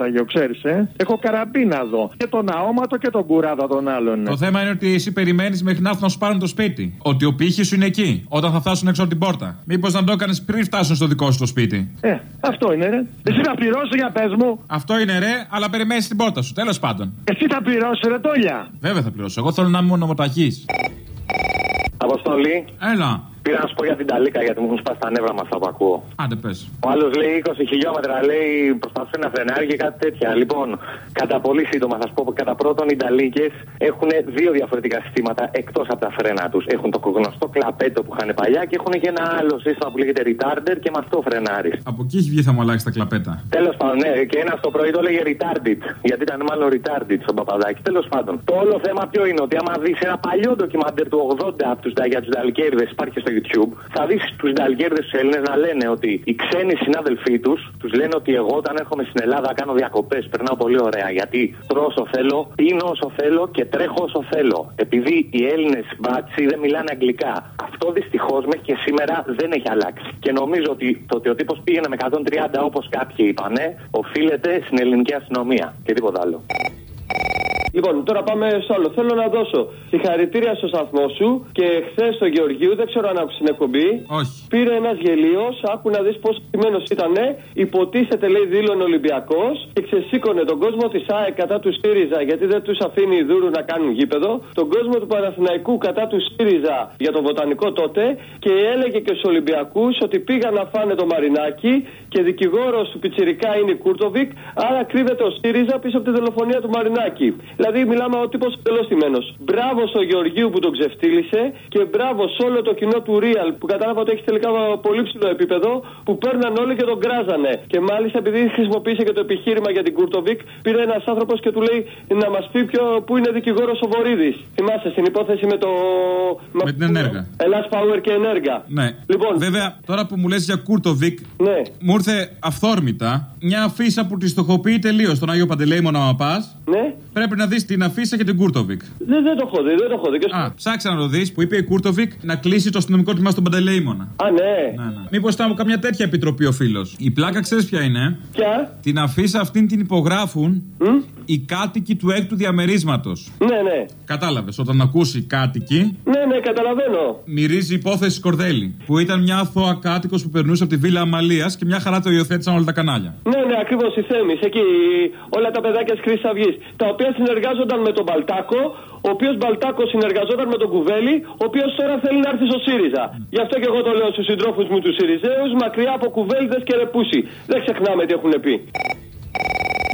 Speaker 35: Αγιο, ξέρεις, ε; Έχω καραμπίνα εδώ. Και τον αόματο και τον κουράδα των άλλων.
Speaker 23: Το θέμα είναι ότι εσύ περιμένεις μέχρι να έρθουν να σου πάρουν το σπίτι. Ότι ο πύχης σου είναι εκεί, όταν θα φτάσουν έξω από την πόρτα. Μήπως να το έκανες πριν φτάσουν στο δικό σου το σπίτι.
Speaker 35: Ε, αυτό είναι, ρε. Εσύ θα πληρώσεις για πες μου.
Speaker 23: Αυτό είναι ρε, αλλά περιμένεις την πόρτα σου. Τέλος πάντων.
Speaker 35: Εσύ θα πληρώσεις, ρε Τόλια.
Speaker 23: Βέβαια θα πληρώσω. Εγώ θέλω να είμαι νομοταχής.
Speaker 49: Αποστολή.
Speaker 23: Έλα.
Speaker 49: Πήρα να σου πω για την Ταλίκα γιατί μου έχουν σπάσει τα νεύρα μα αυτά που ακούω.
Speaker 23: Άντε πες.
Speaker 49: Ο άλλος λέει 20 χιλιόμετρα, λέει προσπαθούσε να φρενάρει και κάτι τέτοια. Λοιπόν, κατά πολύ σύντομα θα σου πω κατά πρώτον οι Ταλίκε έχουν δύο διαφορετικά συστήματα εκτός από τα φρένα τους. Έχουν το γνωστό κλαπέτο που είχαν παλιά και έχουν και ένα άλλο σύστημα που λέγεται retarder και με αυτό φρενάρεις.
Speaker 23: Από εκεί έχει βγει θα μου αλλάξεις τα κλαπέτα.
Speaker 49: Τέλος πάντων, ναι, και ένα το πρωί το λέγε retarded. Γιατί ήταν μάλλον retarded στον Παπαδάκη. Τέλος πάντων, το όλο θέμα ποιο είναι ότι άμα δεις ένα παλιό ντοκιμαντέρ του 80 από τους για τους Νταλικέρδε, υπάρχει και στο YouTube, θα δεις τους Νταλικέρδε του Έλληνες να λένε ότι οι ξένοι συνάδελφοί τους τους λένε ότι εγώ όταν έρχομαι στην Ελλάδα κάνω διακοπές, περνάω πολύ ωραία. Γιατί τρώω όσο θέλω, πίνω όσο θέλω και τρέχω όσο θέλω. Επειδή οι Έλληνες μπάτσι δεν μιλάνε αγγλικά. Αυτό δυστυχώς μέχρι και σήμερα δεν έχει αλλάξει. Και νομίζω ότι το ότι ο τύπος πήγαινε με 130 όπως κάποιοι είπανε, οφείλεται στην ελληνική αστυνομία και τίποτα άλλο.
Speaker 50: Λοιπόν, τώρα πάμε στο άλλο. Θέλω να δώσω συγχαρητήρια στο σταθμό σου και χθες στο Γεωργίου, δεν ξέρω αν άκουσες την εκπομπή.
Speaker 23: Όχι.
Speaker 50: Πήρε ένας γελίος, άκου να δεις πόσο κειμένο ήταν. Υποτίθεται, λέει, δήλωνε Ολυμπιακός και ξεσήκωνε τον κόσμο της ΑΕΚ κατά του ΣΥΡΙΖΑ γιατί δεν τους αφήνει η Δούρου να κάνουν γήπεδο. Τον κόσμο του Παναθηναϊκού κατά του ΣΥΡΙΖΑ για τον Βοτανικό τότε και έλεγε και στους Ολυμπιακούς ότι πήγαν να φάνε το Μαρινάκη και δικηγόρος του Πιτσυρικά είναι η Κούρτοβικ, άρα κρύβεται ο ΣΥΡΙΖΑ πίσω από τη δολοφονία του Μαρινάκη. Δηλαδή, μιλάμε ο τύπος εντελώς τιμένο. Μπράβο στο Γεωργίου που τον ξεφτίλισε και μπράβο σε όλο το κοινό του Real που κατάλαβα ότι έχει τελικά πολύ ψηλό επίπεδο που παίρναν όλοι και τον κράζανε. Και μάλιστα επειδή χρησιμοποίησε και το επιχείρημα για την Κούρτοβικ, πήρε ένας άνθρωπος και του λέει να μας πει ποιο, πού είναι δικηγόρος ο Βορίδης. Θυμάστε στην υπόθεση με το.
Speaker 23: Με την Energa.
Speaker 50: Hellas Power και Energa.
Speaker 23: Ναι.
Speaker 50: Λοιπόν,
Speaker 23: Βέβαια, τώρα που μου λες για Κούρτοβικ,
Speaker 50: ναι.
Speaker 23: μου ήρθε αυθόρμητα μια αφίσα που τη στοχοποιεί τελείως στον Άγιο Παντελεήμονα.
Speaker 50: Ναι.
Speaker 23: Πρέπει να δεις την αφίσα και την Κούρτοβικ.
Speaker 50: Δεν, δεν το έχω δει, δεν το έχω δει. Και...
Speaker 23: Α, ψάξε να το δεις που είπε η Κούρτοβικ να κλείσει το αστυνομικό τμήμα στον Παντελεήμονα.
Speaker 50: Α, ναι.
Speaker 23: ναι, ναι. Μήπως ήταν από καμιά τέτοια επιτροπή ο φίλος. Η πλάκα ξέρεις ποια είναι;
Speaker 50: Ποια;
Speaker 23: Την αφίσα αυτήν την υπογράφουν
Speaker 50: Mm?
Speaker 23: οι κάτοικοι του έκτου διαμερίσματος.
Speaker 50: Ναι, ναι.
Speaker 23: Κατάλαβες, όταν ακούσει κάτοικοι,
Speaker 50: Ναι, ναι, καταλαβαίνω.
Speaker 23: μυρίζει υπόθεση Κορδέλη. Που ήταν μια αθώα κάτοικος που περνούσε από τη Βίλα Αμαλίας και μια χαρά το υιοθέτησαν όλα τα κανάλια.
Speaker 50: Ναι, ναι, ακριβώς η Θέμης. Εκεί όλα τα παιδάκια της Χρυσής Αυγής. Τα οποία συνεργάζονταν με τον Μπαλτάκο, ο οποίος Μπαλτάκος συνεργαζόταν με τον Κουβέλη, ο οποίος τώρα θέλει να έρθει στο ΣΥΡΙΖΑ. Γι' αυτό και εγώ το λέω στους συντρόφους μου τους ΣΥΡΙΖΑίου, μακριά από κουβέλιδε και ρεπούση. Δεν ξεχνάμε τι έχουν πει.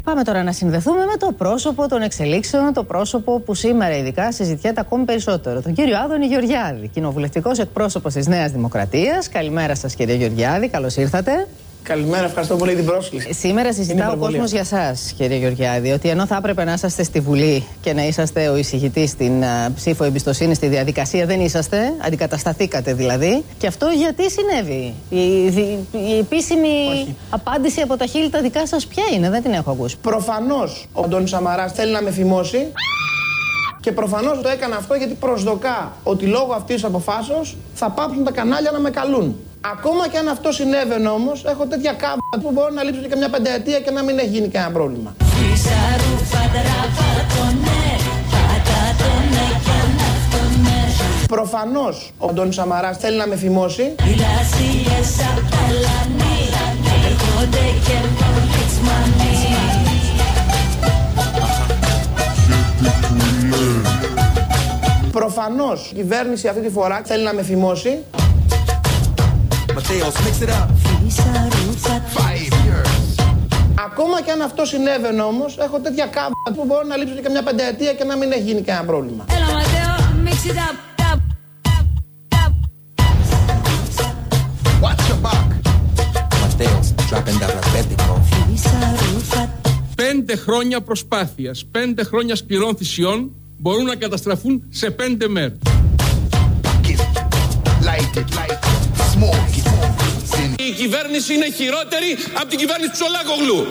Speaker 18: Πάμε τώρα να συνδεθούμε με το πρόσωπο των εξελίξεων, το πρόσωπο που σήμερα ειδικά συζητιέται ακόμη περισσότερο. Τον κύριο Άδωνη Γεωργιάδη, κοινοβουλευτικός εκπρόσωπος της Νέας Δημοκρατίας. Καλημέρα σας, κύριε Γεωργιάδη, καλώς ήρθατε.
Speaker 19: Καλημέρα, ευχαριστώ πολύ την πρόσκληση.
Speaker 18: Σήμερα συζητά ο
Speaker 19: υπερβολή.
Speaker 18: κόσμος για εσά, κύριε Γεωργιάδη, ότι ενώ θα έπρεπε να είσαστε στη Βουλή και να είσαστε ο εισηγητής στην α, ψήφο εμπιστοσύνη στη διαδικασία, δεν είσαστε, αντικατασταθήκατε δηλαδή. Και αυτό γιατί συνέβη; Η, η, η επίσημη απάντηση από τα χείλη τα δικά σας ποια είναι, δεν την έχω ακούσει.
Speaker 19: Προφανώς ο Αντώνης Σαμαράς θέλει να με φημώσει. Και προφανώς το έκανα αυτό γιατί προσδοκά ότι λόγω αυτής της αποφάσεως θα πάψουν τα κανάλια να με καλούν. Ακόμα και αν αυτό συνέβαινε όμως, έχω τέτοια κάμπα που μπορώ να λείψω και μια πενταετία και να μην έχει γίνει κανένα πρόβλημα. Προφανώς ο Αντώνης Σαμαράς θέλει να με φημώσει. Προφανώς η κυβέρνηση αυτή τη φορά θέλει να με φημώσει. Ακόμα και αν αυτό συνέβαινε όμως, έχω τέτοια κάμπα που μπορώ να λείψω και μια πενταετία και να μην έχει γίνει κανένα πρόβλημα.
Speaker 6: Πέντε χρόνια προσπάθειας, πέντε χρόνια σκληρών θυσιών μπορούν να καταστραφούν σε πέντε μέρες. Η κυβέρνηση είναι χειρότερη από την κυβέρνηση του Σολάκογλου.